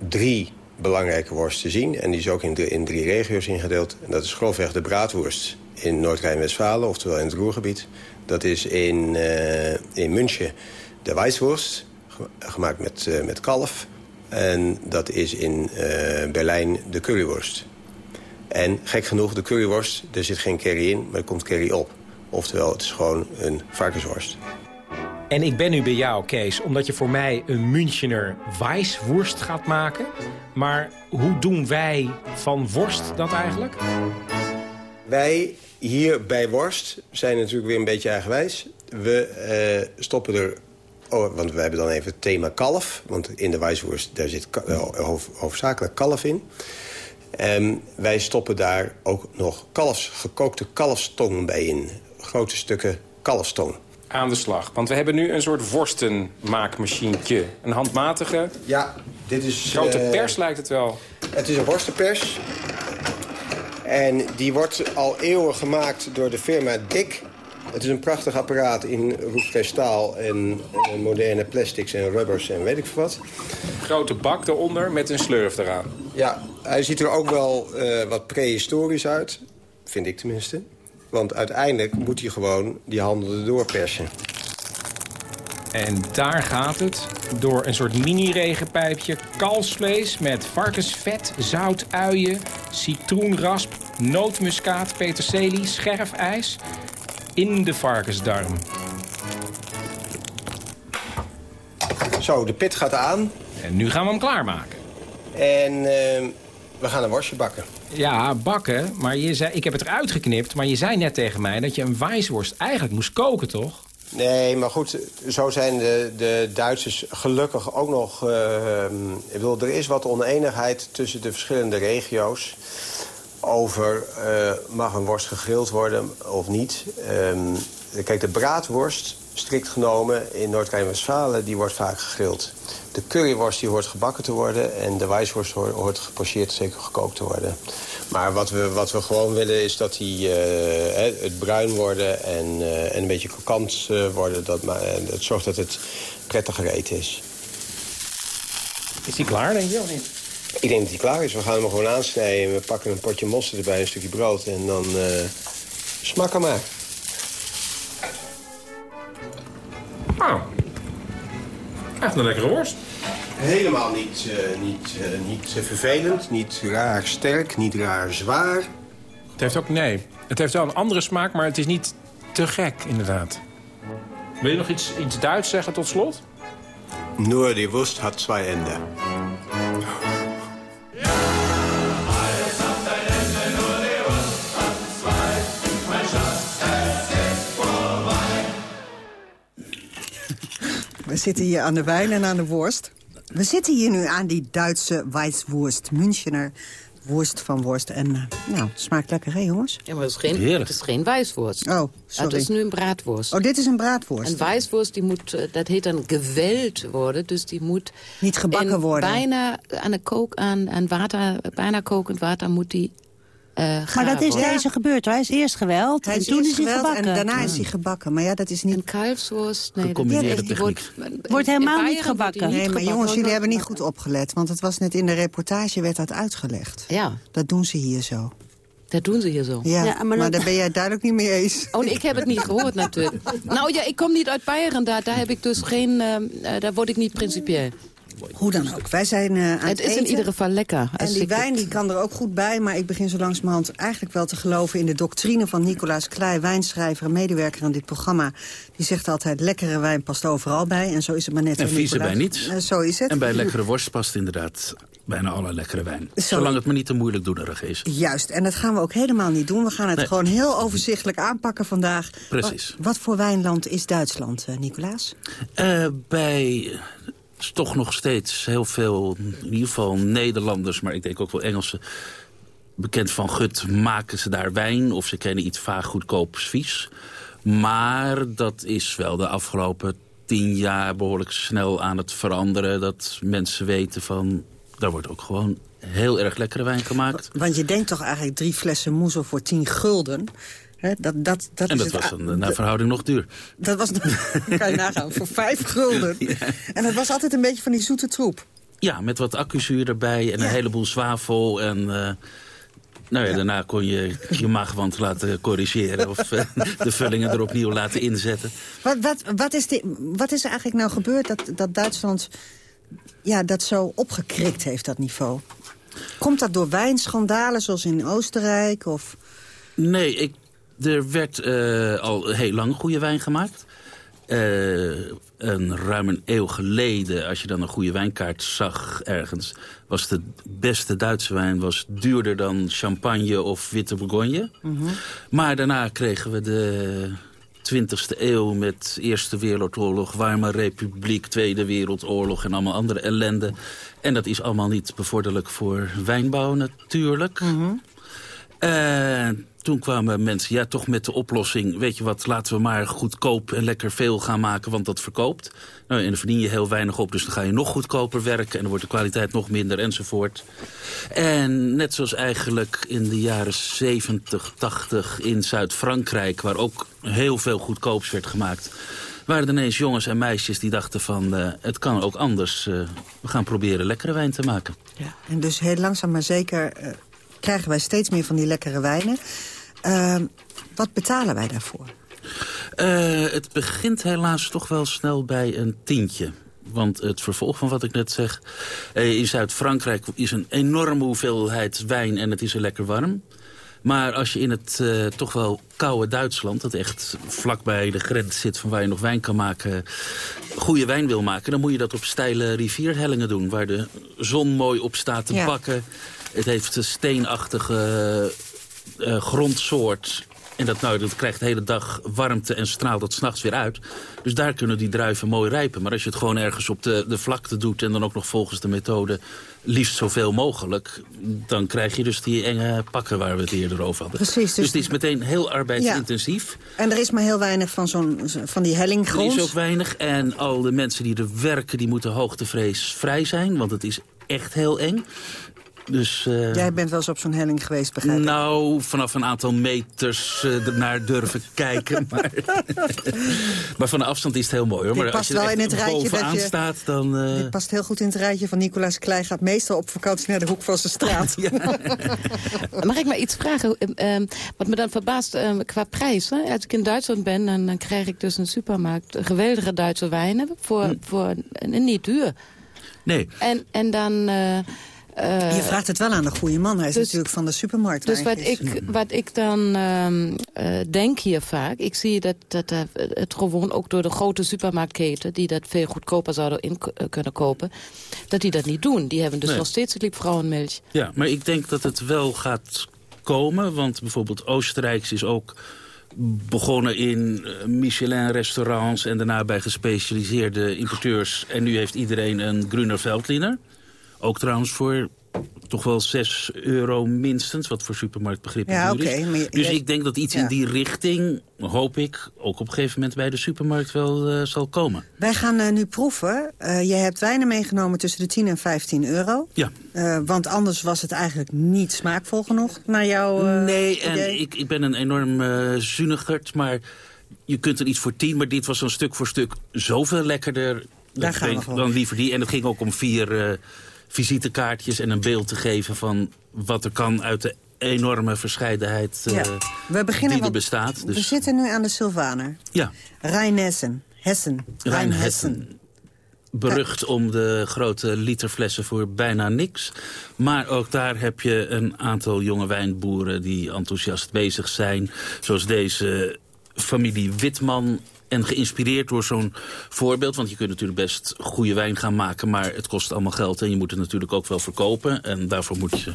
drie belangrijke worsten zien. En die is ook in drie regio's ingedeeld. En dat is grofweg de braadworst in Noord-Rijn-Westfalen, oftewel in het Roergebied. Dat is in, uh, in München de Weisswurst, gemaakt met, uh, met kalf. En dat is in uh, Berlijn de curryworst. En gek genoeg, de curryworst, er zit geen curry in, maar er komt curry op. Oftewel, het is gewoon een varkensworst. En ik ben nu bij jou, Kees, omdat je voor mij een Münchener Weisswurst gaat maken. Maar hoe doen wij van worst dat eigenlijk? Wij hier bij worst zijn natuurlijk weer een beetje eigenwijs. We uh, stoppen er... Oh, want we hebben dan even het thema kalf. Want in de Weisswurst daar zit hoofd, hoofdzakelijk kalf in. En wij stoppen daar ook nog kalfs, gekookte kalfstong bij in. Grote stukken kalfstong. Aan de slag. Want we hebben nu een soort worstenmaakmachientje. Een handmatige. Ja, dit is... Grote uh, pers lijkt het wel. Het is een worstenpers. En die wordt al eeuwen gemaakt door de firma Dick. Het is een prachtig apparaat in roestvrij staal en, en moderne plastics en rubbers en weet ik veel wat. Grote bak eronder met een slurf eraan. Ja, hij ziet er ook wel uh, wat prehistorisch uit. Vind ik tenminste. Want uiteindelijk moet hij gewoon die handel erdoor persen. En daar gaat het. Door een soort mini-regenpijpje kalfsvlees met varkensvet, zout, uien, citroenrasp, nootmuskaat, peterselie, scherf ijs in de varkensdarm. Zo, de pit gaat aan. En nu gaan we hem klaarmaken. En uh, we gaan een worstje bakken. Ja, bakken. Maar je zei, ik heb het eruit geknipt. Maar je zei net tegen mij dat je een wijsworst eigenlijk moest koken, toch? Nee, maar goed, zo zijn de, de Duitsers gelukkig ook nog... Uh, ik bedoel, er is wat oneenigheid tussen de verschillende regio's... over uh, mag een worst gegrild worden of niet. Um, kijk, de braadworst, strikt genomen, in Noord-Rijn-Westfalen... die wordt vaak gegrild. De curryworst die hoort gebakken te worden... en de wijsworst hoort, hoort gepocheerd, zeker gekookt te worden. Maar wat we, wat we gewoon willen is dat die uh, het bruin worden en, uh, en een beetje krokant uh, worden. Dat, maar, het zorgt dat het prettiger eten is. Is die klaar, denk je, of niet? Ik denk dat die klaar is. We gaan hem gewoon aansnijden. We pakken een potje mosterd erbij, een stukje brood. En dan smak hem maar. Nou, echt een lekkere worst. Helemaal niet, uh, niet, uh, niet uh, vervelend, niet raar sterk, niet raar zwaar. Het heeft ook, nee, het heeft wel een andere smaak, maar het is niet te gek, inderdaad. Wil je nog iets, iets Duits zeggen tot slot? Nur die Wurst hat zwei Enden. We zitten hier aan de wijn en aan de worst. We zitten hier nu aan die Duitse Weisswurst, Münchener worst van worst. En uh, nou, het smaakt lekker, hè, jongens? Ja, maar het is geen, het is geen Weisswurst. Oh, sorry. Het is nu een braadworst. Oh, dit is een braadworst. Een Weisswurst, die moet, dat heet dan geweld worden. Dus die moet... Niet gebakken worden. bijna aan de kook, aan, aan water, bijna kokend water moet die uh, maar dat is worden. deze gebeurd. Hij is eerst geweld Hij en is toen is hij gebakken. En daarna is hij gebakken. Maar ja, dat is niet... Een kalfsworst, nee. Gecombineerde dat, die techniek. wordt, Wordt helemaal niet gebakken. Nee, maar gebakken, jongens, jullie hebben niet goed opgelet. Want het was net in de reportage werd dat uitgelegd. Ja, Dat doen ze hier zo. dat doen ze hier zo. Ja, Ja, maar maar, dan- daar ben jij het duidelijk niet mee eens. Oh, ik heb het niet gehoord natuurlijk. Nou ja, ik kom niet uit Beieren, daar, daar heb ik dus geen, ehm, eh, daar word ik niet principieel. Hoe dan ook. Wij zijn uh, aan het, het is in ieder geval lekker. En die wijn die kan er ook goed bij. Maar ik begin zo langzamerhand eigenlijk wel te geloven... in de doctrine van Nicolaas Klei, wijnschrijver en medewerker aan dit programma. Die zegt altijd, lekkere wijn past overal bij. En zo is het maar net. En vieze bij niet. Uh, zo is het. En bij lekkere worst past inderdaad bijna alle lekkere wijn. Zolang het me niet te moeilijk doenerig is. Juist, en dat gaan we ook helemaal niet doen. We gaan het gewoon heel overzichtelijk aanpakken vandaag. Precies. Wat, wat voor wijnland is Duitsland, uh, Nicolaas? Uh, bij toch nog steeds heel veel, in ieder geval Nederlanders... maar ik denk ook wel Engelsen, bekend van gut, maken ze daar wijn... of ze kennen iets vaag goedkoop vies. Maar dat is wel de afgelopen tien jaar behoorlijk snel aan het veranderen... dat mensen weten van, daar wordt ook gewoon heel erg lekkere wijn gemaakt. Want je denkt toch eigenlijk drie flessen moezel voor tien gulden... He, dat, dat, dat en dat is was het, een, naar verhouding nog duur. Dat was, kan je nagaan, voor vijf gulden. Ja. En het was altijd een beetje van die zoete troep. Ja, met wat accuzuur erbij en ja. een heleboel zwavel. En uh, nou ja, ja, daarna kon je je maagwand laten corrigeren... of uh, de vullingen er opnieuw laten inzetten. Wat, wat, wat, is die, wat is er eigenlijk nou gebeurd dat, dat Duitsland ja, dat zo opgekrikt heeft, dat niveau? Komt dat door wijnschandalen zoals in Oostenrijk? Of... Nee, ik er werd uh, al heel lang goede wijn gemaakt. Uh, een ruim een eeuw geleden, als je dan een goede wijnkaart zag ergens... was de beste Duitse wijn was duurder dan champagne of witte bourgogne. Mm -hmm. Maar daarna kregen we de 20e eeuw met Eerste Wereldoorlog... Weimar Republiek, Tweede Wereldoorlog en allemaal andere ellende. En dat is allemaal niet bevorderlijk voor wijnbouw natuurlijk. Mm -hmm. uh, toen kwamen mensen ja, toch met de oplossing... weet je wat, laten we maar goedkoop en lekker veel gaan maken, want dat verkoopt. Nou, en dan verdien je heel weinig op, dus dan ga je nog goedkoper werken... en dan wordt de kwaliteit nog minder enzovoort. En net zoals eigenlijk in de jaren 70, 80 in Zuid-Frankrijk... waar ook heel veel goedkoops werd gemaakt waren er ineens jongens en meisjes die dachten van... Uh, het kan ook anders, uh, we gaan proberen lekkere wijn te maken. Ja, en dus heel langzaam maar zeker uh, krijgen wij steeds meer van die lekkere wijnen. Uh, wat betalen wij daarvoor? Uh, het begint helaas toch wel snel bij een tientje. Want het vervolg van wat ik net zeg... Uh, in Zuid-Frankrijk is een enorme hoeveelheid wijn en het is er lekker warm. Maar als je in het uh, toch wel koude Duitsland... dat echt vlakbij de grens zit van waar je nog wijn kan maken... goede wijn wil maken, dan moet je dat op steile rivierhellingen doen... waar de zon mooi op staat te ja. bakken. Het heeft een steenachtige uh, grondsoort. En dat, nou, dat krijgt de hele dag warmte en straalt dat s'nachts weer uit. Dus daar kunnen die druiven mooi rijpen. Maar als je het gewoon ergens op de, de vlakte doet... en dan ook nog volgens de methode liefst zoveel mogelijk... dan krijg je dus die enge pakken waar we het eerder over hadden. Precies. Dus, dus het is meteen heel arbeidsintensief. Ja. En er is maar heel weinig van, zo'n van die hellinggrond. Er is ook weinig. En al de mensen die er werken, die moeten hoogtevreesvrij zijn. Want het is echt heel eng. Dus, uh, Jij bent wel eens op zo'n helling geweest, begrijp ik? Nou, vanaf een aantal meters uh, ernaar durven kijken. Maar, maar van de afstand is het heel mooi. hoor. Dit maar past als je wel in het rijtje dat je, staat, dan... Uh... Dit past heel goed in het rijtje van Nicolaas Klei. gaat meestal op vakantie naar de hoek van zijn straat. Mag ik maar iets vragen? Uh, wat me dan verbaast uh, qua prijs. Hè? Als ik in Duitsland ben, dan, dan krijg ik dus een supermarkt... geweldige Duitse wijnen voor, hm. voor niet duur. Nee. En, en dan... Uh, je vraagt het wel aan de goede man. Hij is dus, natuurlijk van de supermarkt. Dus wat ik, wat ik dan uh, uh, denk hier vaak... ik zie dat, dat uh, het gewoon ook door de grote supermarktketen... die dat veel goedkoper zouden in kunnen kopen... dat die dat niet doen. Die hebben dus nee. nog steeds liepvrouwenmilch. Ja, maar ik denk dat het wel gaat komen. Want bijvoorbeeld Oostenrijks is ook begonnen in Michelin-restaurants... en daarna bij gespecialiseerde importeurs. En nu heeft iedereen een Gruner Veltliner... Ook trouwens voor toch wel 6 euro minstens, wat voor supermarktbegrippen ja, duur is. Okay, dus ik denk dat iets ja. in die richting, hoop ik, ook op een gegeven moment bij de supermarkt wel uh, zal komen. Wij gaan uh, nu proeven. Uh, jij hebt wijnen meegenomen tussen de 10 en 15 euro. Ja. want anders was het eigenlijk niet smaakvol genoeg naar jouw Nee, en ik, ik ben een enorm zuinigerd, maar je kunt er iets voor 10, maar dit was dan stuk voor stuk zoveel lekkerder. Daar gaan we dan liever die. En het ging ook om vier visitekaartjes en een beeld te geven van wat er kan uit de enorme verscheidenheid ja. we beginnen die er bestaat. Dus... We zitten nu aan de Sylvaner. Ja. Rijnhessen. Hessen. Rijnhessen. berucht om de grote literflessen voor bijna niks. Maar ook daar heb je een aantal jonge wijnboeren die enthousiast bezig zijn. Zoals deze familie Witman en geïnspireerd door zo'n voorbeeld. Want je kunt natuurlijk best goede wijn gaan maken... maar het kost allemaal geld en je moet het natuurlijk ook wel verkopen. En daarvoor moet je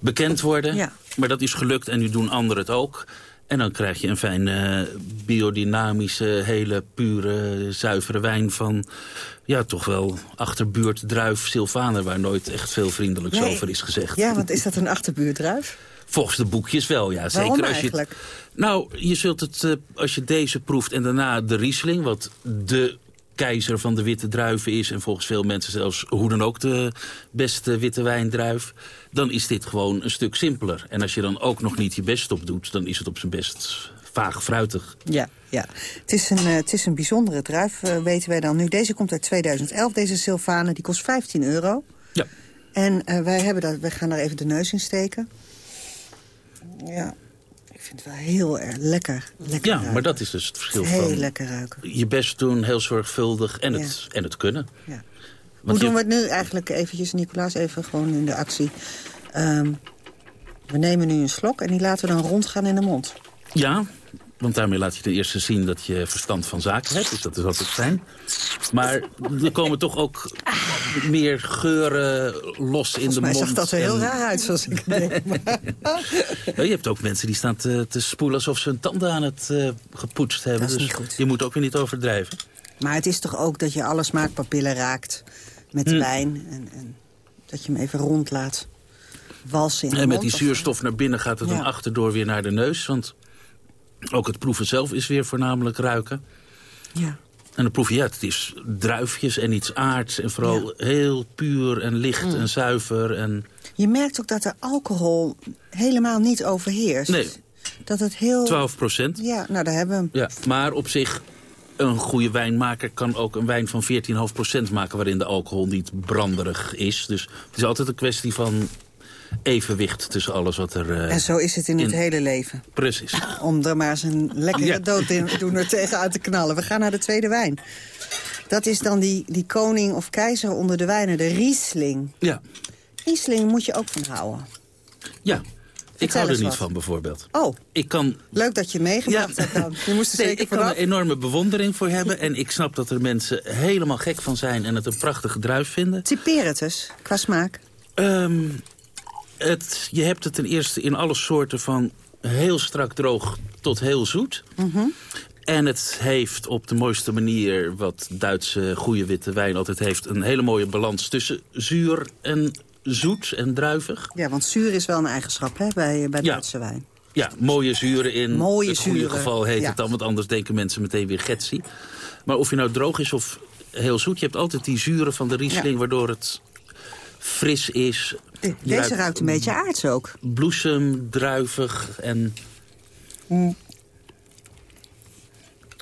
bekend worden. Ja. Maar dat is gelukt en nu doen anderen het ook. En dan krijg je een fijne biodynamische, hele pure, zuivere wijn van... ja, toch wel achterbuurt druif Sylvaner... waar nooit echt veel vriendelijks Nee. over is gezegd. Ja, want is dat een achterbuurdruif? Volgens de boekjes wel, ja. Waarom Zeker als je, eigenlijk? Nou, je zult het, eh, als je deze proeft en daarna de Riesling... wat de keizer van de witte druiven is... en volgens veel mensen zelfs hoe dan ook de beste witte wijndruif... dan is dit gewoon een stuk simpeler. En als je dan ook nog niet je best op doet... dan is het op zijn best vaag fruitig. Ja, ja. Het, is een, eh, het is een bijzondere druif, eh, weten wij dan nu. Deze komt uit 2011, deze Sylvane. Die kost 15 euro. Ja. En wij, hebben dat, wij gaan daar even de neus in steken. Ja, ik vind het wel heel erg lekker. lekker Ja, ruiken. maar dat is dus het verschil Heel van lekker ruiken. je best doen, heel zorgvuldig en het, en het kunnen. Ja. Hoe je- doen we het nu eigenlijk eventjes, Nicolaas, even gewoon in de actie? Ehm, we nemen nu een slok en die laten we dan rondgaan in de mond. Ja, want daarmee laat je ten eerste zien dat je verstand van zaken hebt. Dus dat is altijd fijn. Maar er komen toch ook meer geuren los in Volgens de mij mond. zag dat er heel raar uit, zoals ik denk. Ja, je hebt ook mensen die staan te, te spoelen alsof ze hun tanden aan het eh, gepoetst hebben. Dat is dus niet goed. je moet ook weer niet overdrijven. Maar het is toch ook dat je alle smaakpapillen raakt met de Hm. wijn. En, en dat je hem even rondlaat walsen in de En met mond die of- zuurstof naar binnen gaat het Ja. dan achterdoor weer naar de neus. Want ook het proeven zelf is weer voornamelijk ruiken. Ja. En dan proef je, ja, het is druifjes en iets aards. En vooral heel puur en licht Mm. en zuiver. En Je merkt ook dat de alcohol helemaal niet overheerst. Nee. Dat het heel... 12 procent. Ja, nou daar hebben we hem. Ja, maar op zich, een goede wijnmaker kan ook een wijn van 14,5% maken... waarin de alcohol niet branderig is. Dus het is altijd een kwestie van evenwicht tussen alles wat er... eh, En zo is het in het hele leven. Precies. Om er maar eens een lekkere Ja. dooddoener tegenuit te knallen. We gaan naar de tweede wijn. Dat is dan die, die koning of keizer onder de wijnen, de Riesling. Ja, Riesling moet je ook van houden. ja. ik hou er niet wat. van bijvoorbeeld. Oh, Ik kan, leuk dat je meegebracht hebt dan. Je moest er nee, zeker ik kan er enorme bewondering voor hebben. En ik snap dat er mensen helemaal gek van zijn en het een prachtige druif vinden. Typeer het eens, qua smaak. Ehm, het, je hebt het ten eerste in alle soorten van heel strak droog tot heel zoet. Mhm. En het heeft op de mooiste manier, wat Duitse goede witte wijn altijd heeft... een hele mooie balans tussen zuur en zoet en druivig. Ja, want zuur is wel een eigenschap hè, bij, bij Ja. Duitse wijn. Ja, mooie zuren in Mooie het goede zuren, geval heet ja. het dan... want anders denken mensen meteen weer getsie. Maar of je nou droog is of heel zoet... je hebt altijd die zuren van de Riesling... Ja. waardoor het fris is. De- Je Deze ruikt een beetje aards ook. bloesem, druivig en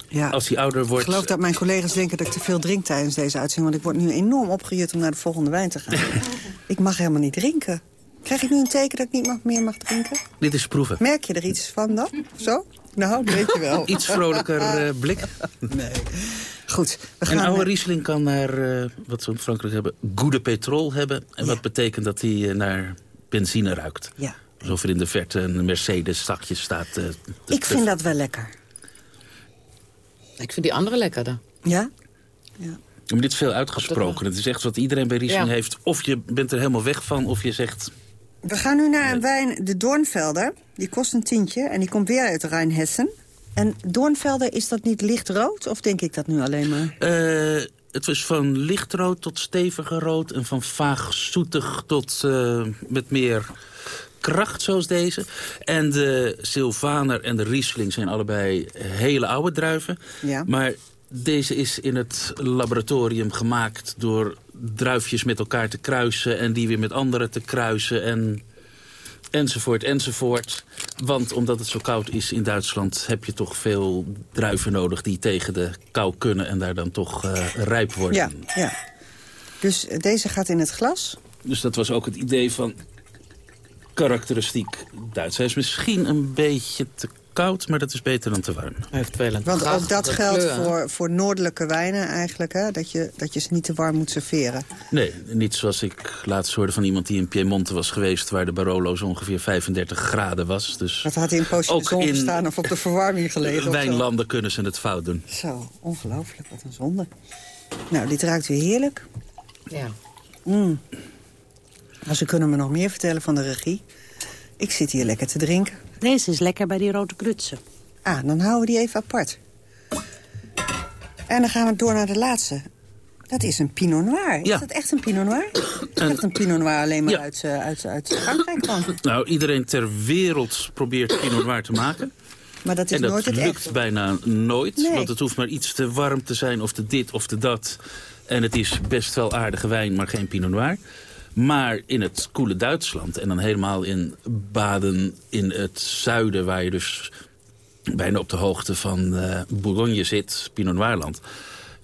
Ja. als hij ouder Ik wordt... geloof dat mijn collega's denken dat ik te veel drink tijdens deze uitzending. Want ik word nu enorm opgejut om naar de volgende wijn te gaan. ik mag helemaal niet drinken. Krijg ik nu een teken dat ik niet mag, meer mag drinken? Dit is proeven. Merk je er iets van dan? Of zo? Nou, dat weet je wel. Iets vrolijker eh, blik. Nee. Goed, we gaan... Een oude eh, Riesling kan naar, eh, wat ze in Frankrijk hebben, goede petrol hebben. En wat betekent dat hij eh, naar benzine ruikt. Ja. Alsof er in de verte een Mercedes zakje staat. eh, te Ik vind dat wel lekker. Ik vind die andere lekkerder. Ja? Maar dit is veel uitgesproken. Het is echt wat iedereen bij Riesling Ja. heeft. Of je bent er helemaal weg van, of je zegt... We gaan nu naar een wijn, de Doornvelder. Die kost een tientje en die komt weer uit Rijnhessen. En Doornvelder, is dat niet lichtrood? Of denk ik dat nu alleen maar? eh, het was van lichtrood tot stevige rood... en van vaag zoetig tot eh, met meer kracht zoals deze. En de Sylvaner en de Riesling zijn allebei hele oude druiven. Ja. Maar deze is in het laboratorium gemaakt door druifjes met elkaar te kruisen... en die weer met anderen te kruisen en enzovoort enzovoort. Want omdat het zo koud is in Duitsland... heb je toch veel druiven nodig die tegen de kou kunnen... en daar dan toch eh, rijp worden. Ja, ja. Dus deze gaat in het glas. Dus dat was ook het idee van karakteristiek Duits. Hij is misschien een beetje te koud, maar dat is beter dan te warm. Hij heeft wel een Want ook dat geldt kleur. voor, voor noordelijke wijnen eigenlijk, hè? Dat, je, dat je ze niet te warm moet serveren. Nee, niet zoals ik laatst hoorde van iemand die in Piemonte was geweest... waar de Barolo zo ongeveer 35 graden was. Dus Dat had hij een poosje in de Ook in gestaan of op de verwarming gelegen. of zo. wijnlanden kunnen ze het fout doen. Zo, ongelooflijk, wat een zonde. Nou, dit ruikt weer heerlijk. Ja. Mm. Maar ze kunnen me nog meer vertellen van de regie. Ik zit hier lekker te drinken. Deze is lekker bij die rode krutsen. Ah, dan houden we die even apart. En dan gaan we door naar de laatste. Dat is een Pinot Noir. Is Ja. dat echt een Pinot Noir? Dacht een Pinot Noir alleen maar Ja. uit, eh, uit, uit Frankrijk kwam. Nou, iedereen ter wereld probeert Pinot Noir te maken. Maar dat is en dat nooit het lukt echte. bijna nooit. Nee. Want het hoeft maar iets te warm te zijn of te dit of te dat. En het is best wel aardige wijn, maar geen Pinot Noir. Maar in het koele Duitsland en dan helemaal in Baden in het zuiden... waar je dus bijna op de hoogte van eh, Bourgogne zit, Pinot Noirland...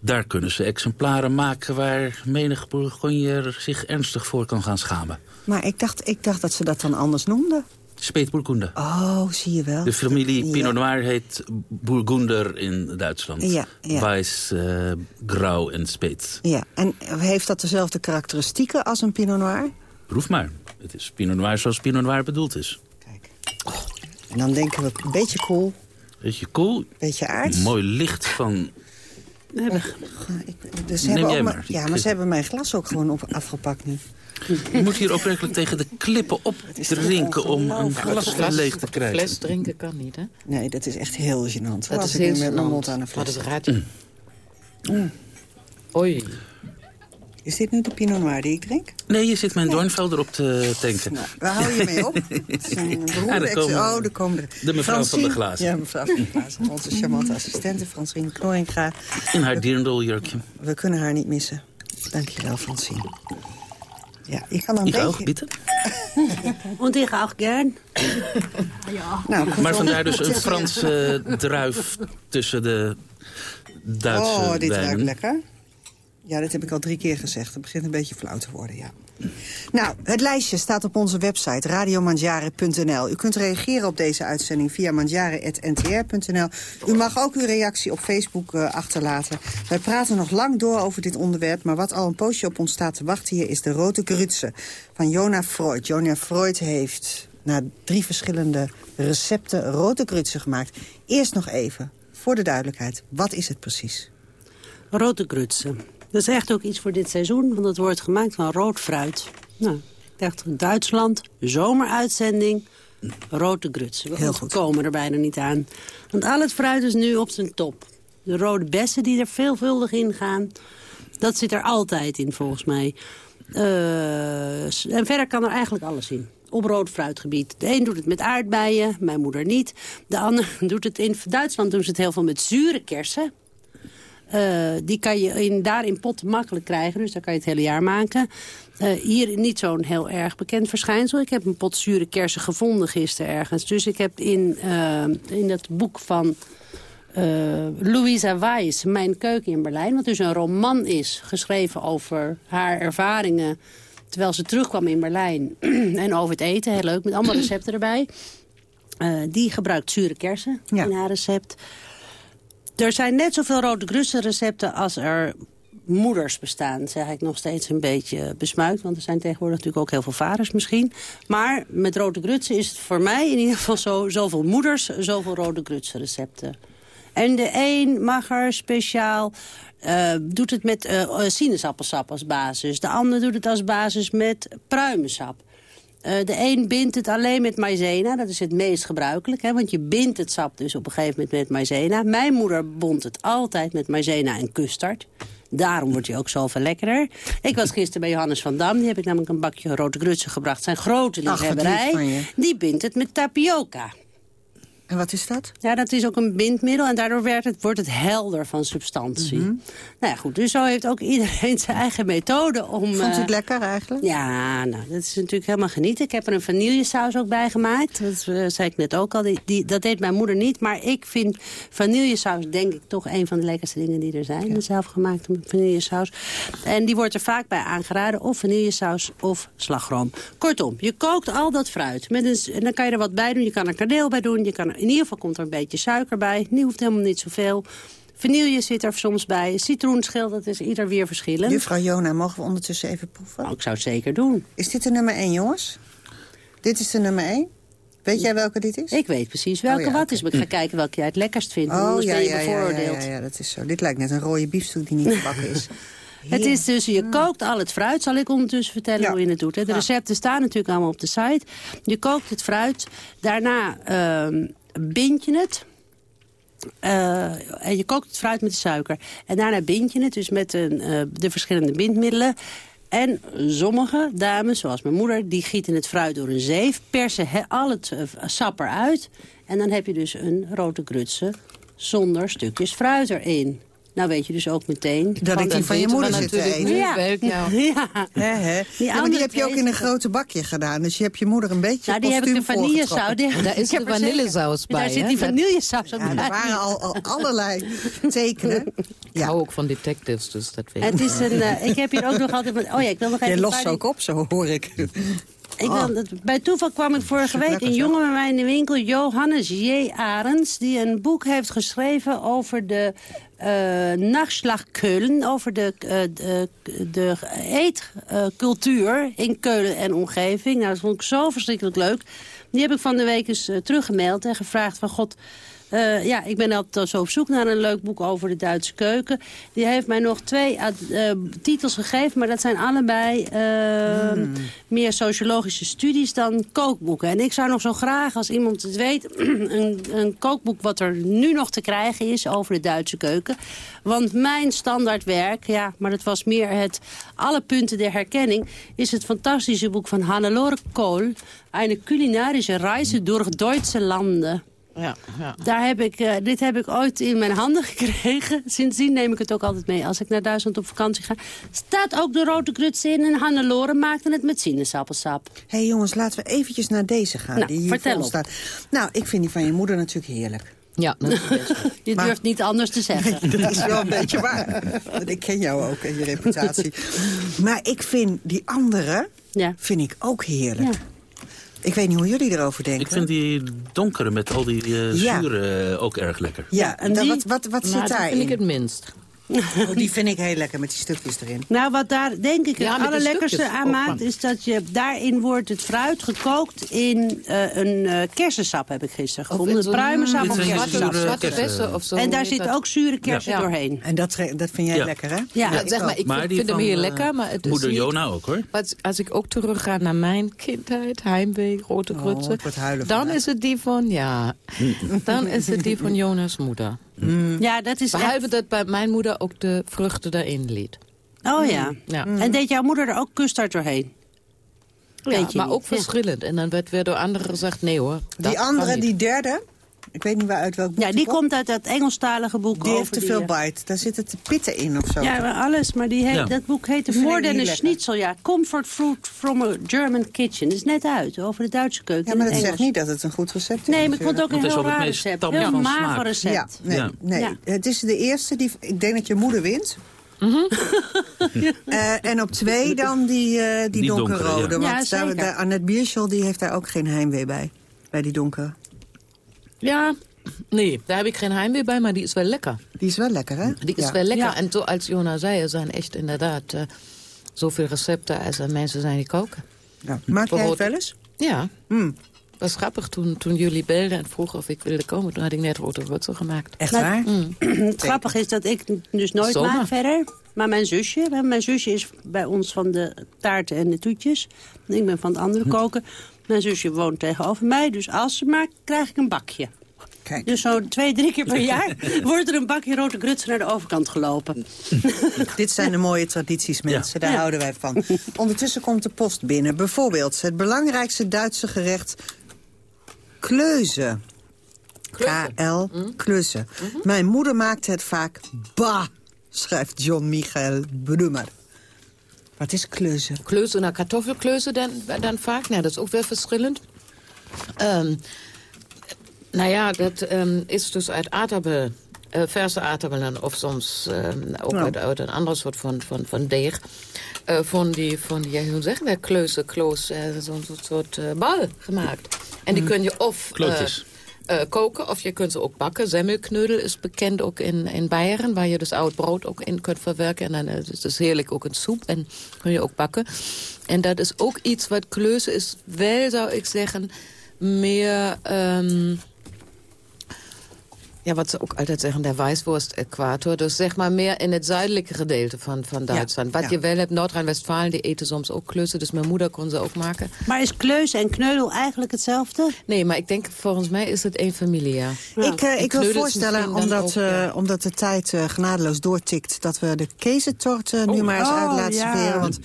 daar kunnen ze exemplaren maken waar menig Bourgonjer zich ernstig voor kan gaan schamen. Maar ik dacht, ik dacht dat ze dat dan anders noemden. Speetbourgonde. Oh, zie je wel. De familie Ja. Pinot Noir heet Burgunder in Duitsland. Ja, ja. Weiss, eh, grauw en speet. Ja, en heeft dat dezelfde karakteristieken als een Pinot Noir? Proef maar. Het is Pinot Noir zoals Pinot Noir bedoeld is. En dan denken we een beetje cool, Beetje cool. beetje aards. Mooi licht van... Dus ze Neem hebben jij ook maar. ja, maar ze hebben mijn glas ook gewoon op, afgepakt nu. Je moet hier ook werkelijk tegen de klippen op drinken om een glas leeg te krijgen. Fles drinken kan niet, hè? Nee, dat is echt heel gênant. Dat is ik heel met mijn gênant. mond aan een fles. dat raad je. Mm. Oei. Is dit nu de Pinot Noir die ik drink? Nee, je zit mijn Doornvelder op te tanken. Nou, waar hou je mee op? Het is een beroerde Ja, komen- oh, de... de mevrouw van de glazen. Ja, mevrouw van de glazen. Onze charmante assistente, Francine Knoringa. In haar dierendoljurkje. We kunnen haar niet missen. Dankjewel, Francine. Ja, ik kan Ik beetje... ook, bitte. Und ich auch gern. Nou, Maar vandaar dus een Franse druif tussen de Duitse Oh, dit ruikt lekker. Ja, dat heb ik al drie keer gezegd. Het begint een beetje flauw te worden, ja. Nou, het lijstje staat op onze website radiomanjare.nl. U kunt reageren op deze uitzending via manjare.ntr.nl. U mag ook uw reactie op Facebook eh, achterlaten. Wij praten nog lang door over dit onderwerp... maar wat al een poosje op ons staat te wachten hier... is de Rode Grütze van Jona Freud. Jona Freud heeft na drie verschillende recepten Rode Grütze gemaakt. Eerst nog even, voor de duidelijkheid, wat is het precies? Rode grutsen. Dat is echt ook iets voor dit seizoen, want het wordt gemaakt van rood fruit. Nou, ik dacht, Duitsland, zomeruitzending, rode grutsen. We Heel goed. komen er bijna niet aan. Want al het fruit is nu op zijn top. De rode bessen die er veelvuldig in gaan, dat zit er altijd in volgens mij. Eh, en verder kan er eigenlijk alles in. Op rood fruitgebied. De een doet het met aardbeien, mijn moeder niet. De ander doet het in Duitsland doen ze het heel veel met zure kersen. Eh, die kan je in, daar in potten makkelijk krijgen, dus daar kan je het hele jaar maken. Eh, hier niet zo'n heel erg bekend verschijnsel. Ik heb een pot zure kersen gevonden gisteren ergens. Dus ik heb in, eh, in dat boek van Louisa Weiss, Mijn keuken in Berlijn... wat dus een roman is, geschreven over haar ervaringen... terwijl ze terugkwam in Berlijn en over het eten. Heel leuk, met allemaal recepten erbij. Die gebruikt zure kersen in haar recept. Er zijn net zoveel rode recepten als er moeders bestaan. Zeg ik nog steeds een beetje besmuikt. Want er zijn tegenwoordig natuurlijk ook heel veel vaders misschien. Maar met rode grutsen is het voor mij in ieder geval zo... zoveel moeders, zoveel rode grutsen recepten. En de een mag er speciaal... eh, doet het met eh, eh, sinaasappelsap als basis. De ander doet het als basis met pruimensap. Eh, de een bindt het alleen met maizena. Dat is het meest gebruikelijk. Hè, want je bindt het sap dus op een gegeven moment met maizena. Mijn moeder bond het altijd met maizena en custard. Daarom wordt hij ook zoveel lekkerder. Ik was gisteren bij Johannes van Dam. Die heb ik namelijk een bakje rode grutsen gebracht. Zijn grote liefhebberij. Die bindt het met tapioca. En wat is dat? Ja, dat is ook een bindmiddel en daardoor werd het, wordt het helder van substantie. Mhm. Nou ja, goed, dus zo heeft ook iedereen zijn eigen methode om... Vond u het eh, lekker eigenlijk? ja, nou, dat is natuurlijk helemaal genieten. Ik heb er een vanillesaus ook bij gemaakt. Dat eh, zei ik net ook al. Die, die, dat deed mijn moeder niet. Maar ik vind vanillesaus denk ik toch een van de lekkerste dingen die er zijn. De zelfgemaakte vanillesaus. En die wordt er vaak bij aangeraden. Of vanillesaus of slagroom. Kortom, je kookt al dat fruit. Met een, en dan kan je er wat bij doen. Je kan er kaneel bij doen. Je kan in ieder geval komt er een beetje suiker bij. Die hoeft helemaal niet zoveel. Vanille zit er soms bij. Citroenschil, dat is ieder weer verschillend. Juffrouw Jona, mogen we ondertussen even proeven? Oh, ik zou het zeker doen. Is dit de nummer 1, jongens? Dit is de nummer 1? Weet jij welke dit is? Ik weet precies welke Oh ja, wat is. Maar ik ga kijken welke jij het lekkerst vindt. Oh, Anders ja, ben je ja, ja, ja, bevooroordeeld. ja, ja, dat is zo. Dit lijkt net een rode biefstuk die niet gebakken is. Het is dus, je kookt al het fruit, zal ik ondertussen vertellen Ja. hoe je het doet. hè. De recepten staan natuurlijk allemaal op de site. Je kookt het fruit, daarna ehm bind je het. Eh, en je kookt het fruit met suiker. En daarna bind je het dus met een, eh, de verschillende bindmiddelen. En sommige dames, zoals mijn moeder, die gieten het fruit door een zeef. Persen al het eh, sap eruit. En dan heb je dus een rode grutse zonder stukjes fruit erin. Nou weet je dus ook meteen... Dat ik die van je moeder zit te eten. Ja. Ja. ja. Hè, hè? Die ja, maar die andere heb je ook in een grote bakje gedaan. Dus je hebt je moeder een beetje Nou, die heb ik de vanillesaus. Daar is de er vanillesaus bij, Daar zit die vanillesaus ook Ja, er bij. waren al, al allerlei tekenen. Ik Ja. hou ook van detectives, dus dat weet Het ik. is een, eh, ik heb hier ook nog altijd... Oh ja, ik wil nog even... Je lost paar ook op, zo hoor ik. Ik Oh. wil, dat- bij toeval kwam ik vorige week een jongen bij mij in de winkel, Johannes J. Arends, die een boek heeft geschreven over de nachtslag Keulen, over de, eh, de, de eetcultuur in Keulen en omgeving. Nou, dat vond ik zo verschrikkelijk leuk. Die heb ik van de week eens eh, teruggemaild en gevraagd van god... eh, ja, ik ben altijd zo op zoek naar een leuk boek over de Duitse keuken. Die heeft mij nog twee eh, titels gegeven, maar dat zijn allebei eh, meer sociologische studies dan kookboeken. En ik zou nog zo graag, als iemand het weet, een, een kookboek wat er nu nog te krijgen is over de Duitse keuken. Want mijn standaardwerk, ja, maar dat was meer het alle punten der herkenning, is het fantastische boek van Hannelore Kool, Eine culinarische Reise durch Duitse Landen. Ja, ja. Daar heb ik, eh, dit heb ik ooit in mijn handen gekregen. Sindsdien neem ik het ook altijd mee als ik naar Duitsland op vakantie ga. Staat ook de rode kruts in en Hannelore maakte het met sinaasappelsap. Hé hey jongens, laten we eventjes naar deze gaan. Nou, die hier vertel ons staat. Nou, ik vind die van je moeder natuurlijk heerlijk. ja dat is. Je Maar- durft niet anders te zeggen. Dat is wel een beetje waar. Want ik ken jou ook en je reputatie. Maar ik vind die andere Ja. vind ik ook heerlijk. Ja. Ik weet niet hoe jullie erover denken. Ik vind die donkere met al die eh Ja. zuren ook erg lekker. Ja, en en die- wat, wat, wat zit dat daarin? vind ik het minst. Oh, die vind ik heel lekker met die stukjes erin. Nou, wat daar denk ik Ja, het allerlekkerste aan maakt... is dat je daarin wordt het fruit gekookt in eh, een eh, kersensap, heb ik gisteren gevonden. Een pruimensap of kersensap. Zwarte kersen. bessen of zo. En daar zit dat? ook zure kersen Ja. doorheen. En dat, dat vind jij Ja. lekker, hè? Ja. Ja, zeg maar, ik Maar vind, hem heel eh, lekker, maar het is Moeder niet- Jona ook, hoor. Als, als ik ook terugga naar mijn kindheid, Heimwee, Grote Oh, Krutse... ik word huilen dan vandaag. is het die van, ja, dan is het die van Jonas moeder. Ja, dat is Behalve echt- dat bij mijn moeder ook de vruchten daarin liet. Oh ja. Ja. En deed jouw moeder er ook custard doorheen? Ja, maar niet. ook verschillend. En dan werd weer door anderen gezegd, nee hoor. Die andere, die derde, ik weet niet waar uit welk boek Ja, die komt uit dat Engelstalige boek Die over heeft te veel eh, bite. Daar zitten te pitten in of zo. Ja, maar alles. Maar die heet, Ja. dat boek heette a lekker. Schnitzel. Ja, Comfort Food from a German Kitchen. Dat is net uit, over de Duitse keuken. Ja, maar dat zegt niet dat het een goed recept is. Nee, maar ik vond het ook een Want het is heel raar meest recept. Heel mager recept. Ja, nee, Ja. nee. Ja. het is de eerste die... Ik denk dat je moeder wint. Mhm. Eh, en op twee dan die, eh, die, Die donkerrode. donkere, ja. Want Ja, daar, Annette Bierschel die heeft daar ook geen heimwee bij. Bij die donkere. Ja, nee, daar heb ik geen heimwee bij, maar die is wel lekker. Die is wel lekker, hè? Die is Ja. wel lekker. Ja. En zo, als Jona zei, er zijn echt inderdaad eh, zoveel recepten als er mensen zijn die koken. Ja. Maak jij het wel eens? Ja, Hmm. was grappig toen, toen jullie belden en vroegen of ik wilde komen. Toen had ik net rote rotsen gemaakt. Echt waar? Mm. Het grappige is dat ik dus nooit maak verder. Maar mijn zusje, mijn zusje is bij ons van de taarten en de toetjes. En ik ben van het Hm. andere koken. Mijn zusje woont tegenover mij, dus als ze maakt, krijg ik een bakje. Kijk. Dus zo twee, drie keer per jaar wordt er een bakje rode grutsen naar de overkant gelopen. Dit zijn de mooie tradities, mensen. Daar Ja. houden wij van. Ondertussen komt de post binnen. Bijvoorbeeld het belangrijkste Duitse gerecht... Kleuze. K-L, kleuze. Mijn moeder maakte het vaak ba, schrijft John Michael Brummer. Wat is kleuze? Kleuze naar kartoffelkleuze dan, dan vaak. Nou, dat is ook weer verschillend. Ehm nou ja, dat ehm, is dus uit aardappelen, eh, verse aardappelen of soms ehm, ook Ja. uit, uit een ander soort van, van, van deeg. Eh, van die, van die, ja, hoe zeggen we, kleuze, kloos, eh, zo'n soort, bal gemaakt. En die kun je of... Klootjes. Eh, koken of je kunt ze ook bakken. Semmelknödel is bekend ook in, in Beieren, waar je dus oud brood ook in kunt verwerken. En dan is het dus heerlijk ook in soep en kun je ook bakken. En dat is ook iets wat kleuzen is wel, zou ik zeggen, meer... Um, ja, wat ze ook altijd zeggen, de Weißwurst-Äquator. Dus zeg maar meer in het zuidelijke gedeelte van, van Duitsland. wat je wel hebt, Noord-Rijn-Westfalen, die eten soms ook kleuzen. Dus mijn moeder kon ze ook maken. Maar is kleuzen en kneudel eigenlijk hetzelfde? Nee, maar ik denk, volgens mij is het één familie, ja. Ik, uh, ik wil voorstellen, omdat, uh, omdat de tijd uh, genadeloos doortikt... dat we de kezetort nu oh, maar eens uit oh, laten ja. serveren. Want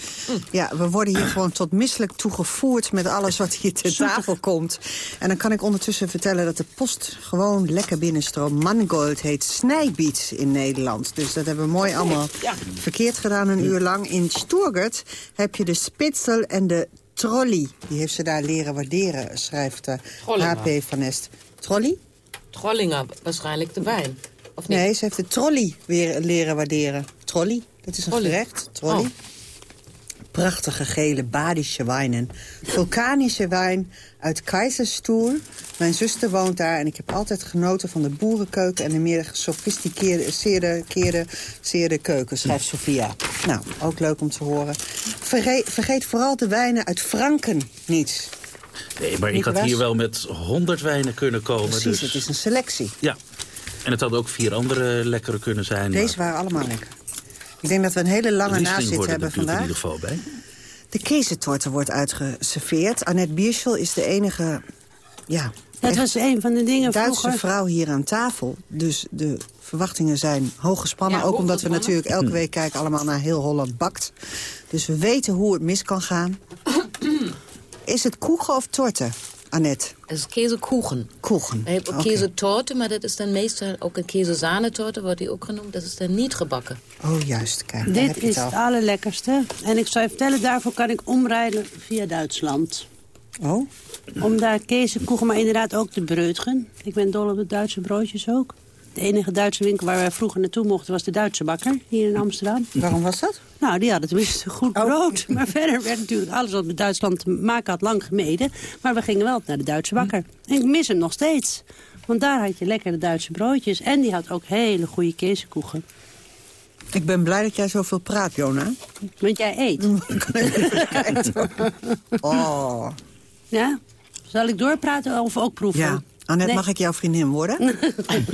ja, we worden hier gewoon tot misselijk toegevoerd... met alles wat hier ter tafel komt. En dan kan ik ondertussen vertellen dat de post gewoon lekker binnenstroomt Mangold heet snijbiet in Nederland. Dus dat hebben we mooi allemaal verkeerd gedaan een uur lang. In Sturgert heb je de spitzel en de trolley. Die heeft ze daar leren waarderen, schrijft uh, eh, HP van Est. Trolley? Trollinger, waarschijnlijk de wijn. Of niet? Nee, ze heeft de trolley weer leren waarderen. Trolley, dat is een gerecht. Trolley. Oh prachtige gele Badische wijnen. Vulkanische wijn uit Keizersstoel. Mijn zuster woont daar en ik heb altijd genoten van de boerenkeuken... en de meer gesofisticeerde keuken, schrijft Sofia. Nou, ook leuk om te horen. Vergeet, vergeet vooral de wijnen uit Franken niet. Nee, maar ik had hier wel met honderd wijnen kunnen komen. Precies, dus... het is een selectie. Ja, en het had ook vier andere lekkere kunnen zijn. Deze waren allemaal lekker. Ik denk dat we een hele lange nazit hebben vandaag. in ieder geval bij. De kezentorte wordt uitgeserveerd. Annette Bierschel is de enige... Ja, dat was een van de dingen Duitse vroeger. vrouw hier aan tafel. Dus de verwachtingen zijn hoog gespannen. ook omdat we natuurlijk elke week kijken allemaal naar heel Holland bakt. Dus we weten hoe het mis kan gaan. Is het koegen of torte? Annette? Het is käsekuchen. Kuchen. Je hebt ook okay. maar dat is dan meestal ook een käsesanetorte, wordt die ook genoemd. Dat is dan niet gebakken. Oh, juist. Kijk, Dit heb je is het, het allerlekkerste. En ik zou je vertellen, daarvoor kan ik omrijden via Duitsland. Oh? Om daar käsekuchen, maar inderdaad ook de breutgen. Ik ben dol op de Duitse broodjes ook. De enige Duitse winkel waar wij vroeger naartoe mochten was de Duitse bakker hier in Amsterdam. Waarom was dat? Nou, die hadden tenminste goed oh. brood. Maar verder werd natuurlijk alles wat met Duitsland te maken had lang gemeden. Maar we gingen wel naar de Duitse bakker. En ik mis hem nog steeds. Want daar had je lekkere Duitse broodjes. En die had ook hele goede kezenkoegen. Ik ben blij dat jij zoveel praat, Jona. Want jij eet. oh. Ja? Zal ik doorpraten of ook proeven? Ja. Annette, mag ik jouw vriendin worden?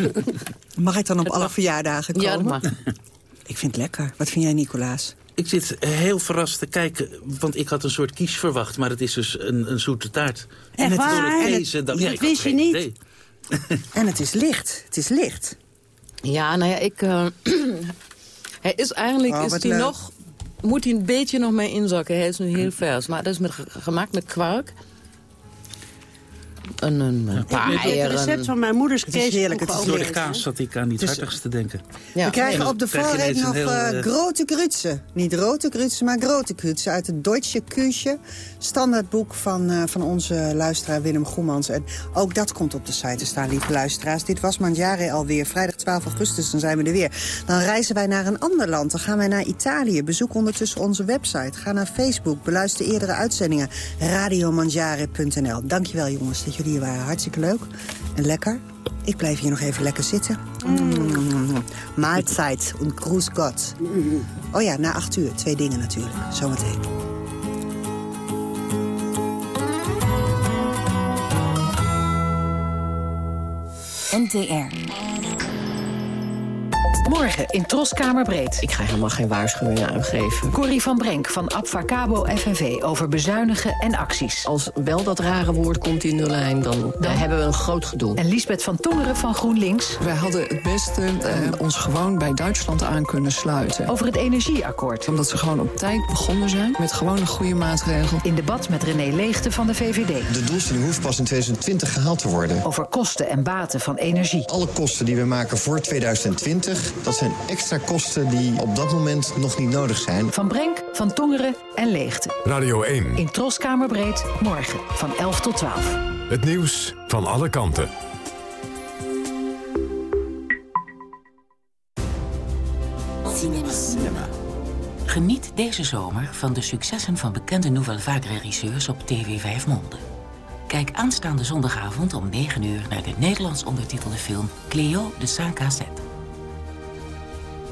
mag ik dan op alle verjaardagen komen? Ja, dat mag. Ik vind het lekker. Wat vind jij, Nicolaas? Ik zit heel verrast te kijken, want ik had een soort kies verwacht... maar het is dus een, een zoete taart. En het dat, ja, wist je niet. Idee. en het is licht. Het is licht. Ja, nou ja, ik... Uh, hij is eigenlijk, oh, is die nog, moet hij een beetje nog mee inzakken. Hij is nu heel vers, maar dat is met, gemaakt met kwark een, een, een paar Ik het recept van mijn moeders kees. heerlijk. Het is door de kaas zat ik aan iets dus, hartigste denken. Ja. We krijgen op de valreep nog uh, grote grütze. Niet grote grütze, maar grote grütze. Uit het Deutsche Küche. Standaardboek van, uh, van onze luisteraar Willem Goemans. En ook dat komt op de site te staan, lieve luisteraars. Dit was Mangiare alweer. Vrijdag 12 augustus, dan zijn we er weer. Dan reizen wij naar een ander land. Dan gaan wij naar Italië. Bezoek ondertussen onze website. Ga naar Facebook. Beluister eerdere uitzendingen. radiomangiare.nl. Dankjewel jongens dat jullie jullie waren hartstikke leuk en lekker. Ik blijf hier nog even lekker zitten. Mm. Maaltijd en Gruß Gott. Oh ja, na acht uur. Twee dingen natuurlijk. Zometeen. NTR. Morgen in Troskamerbreed. Ik ga helemaal geen waarschuwingen aangeven. Corrie van Brenk van Abfacabo FNV over bezuinigen en acties. Als wel dat rare woord komt in de lijn, dan, dan hebben we een groot gedoe. En Lisbeth van Tongeren van GroenLinks. Wij hadden het beste uh, ons gewoon bij Duitsland aan kunnen sluiten. Over het energieakkoord. Omdat ze gewoon op tijd begonnen zijn met gewoon een goede maatregel. In debat met René Leegte van de VVD. De doelstelling hoeft pas in 2020 gehaald te worden. Over kosten en baten van energie. Alle kosten die we maken voor 2020 dat zijn extra kosten die op dat moment nog niet nodig zijn. Van Brenk, Van Tongeren en Leegte. Radio 1. In Troskamerbreed, morgen van 11 tot 12. Het nieuws van alle kanten. Cinema. Cinema. Geniet deze zomer van de successen van bekende Nouvelle Vague regisseurs op TV 5 Monde. Kijk aanstaande zondagavond om 9 uur naar de Nederlands ondertitelde film Cleo de Saint-Cassette.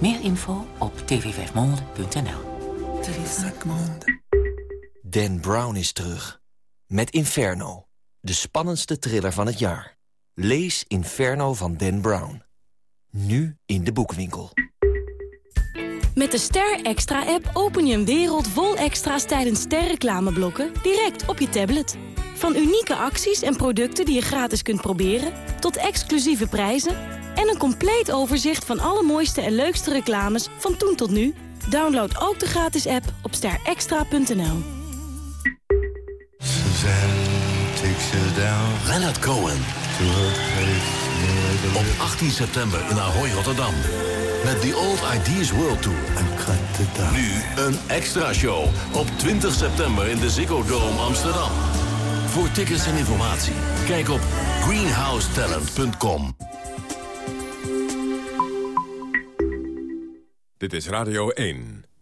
Meer info op tv5monde.nl. Dan Brown is terug. Met Inferno. De spannendste thriller van het jaar. Lees Inferno van Dan Brown. Nu in de boekwinkel. Met de Ster Extra-app open je een wereld vol extra's tijdens sterreclameblokken direct op je tablet. Van unieke acties en producten die je gratis kunt proberen, tot exclusieve prijzen en een compleet overzicht van alle mooiste en leukste reclames van toen tot nu. Download ook de gratis app op sterextra.nl. Leonard Cohen. Op 18 september in Ahoy, Rotterdam. Met The Old Ideas World Tour. Nu een extra show op 20 september in de Ziggo Dome Amsterdam. Voor tickets en informatie, kijk op greenhousetalent.com. Dit is Radio 1.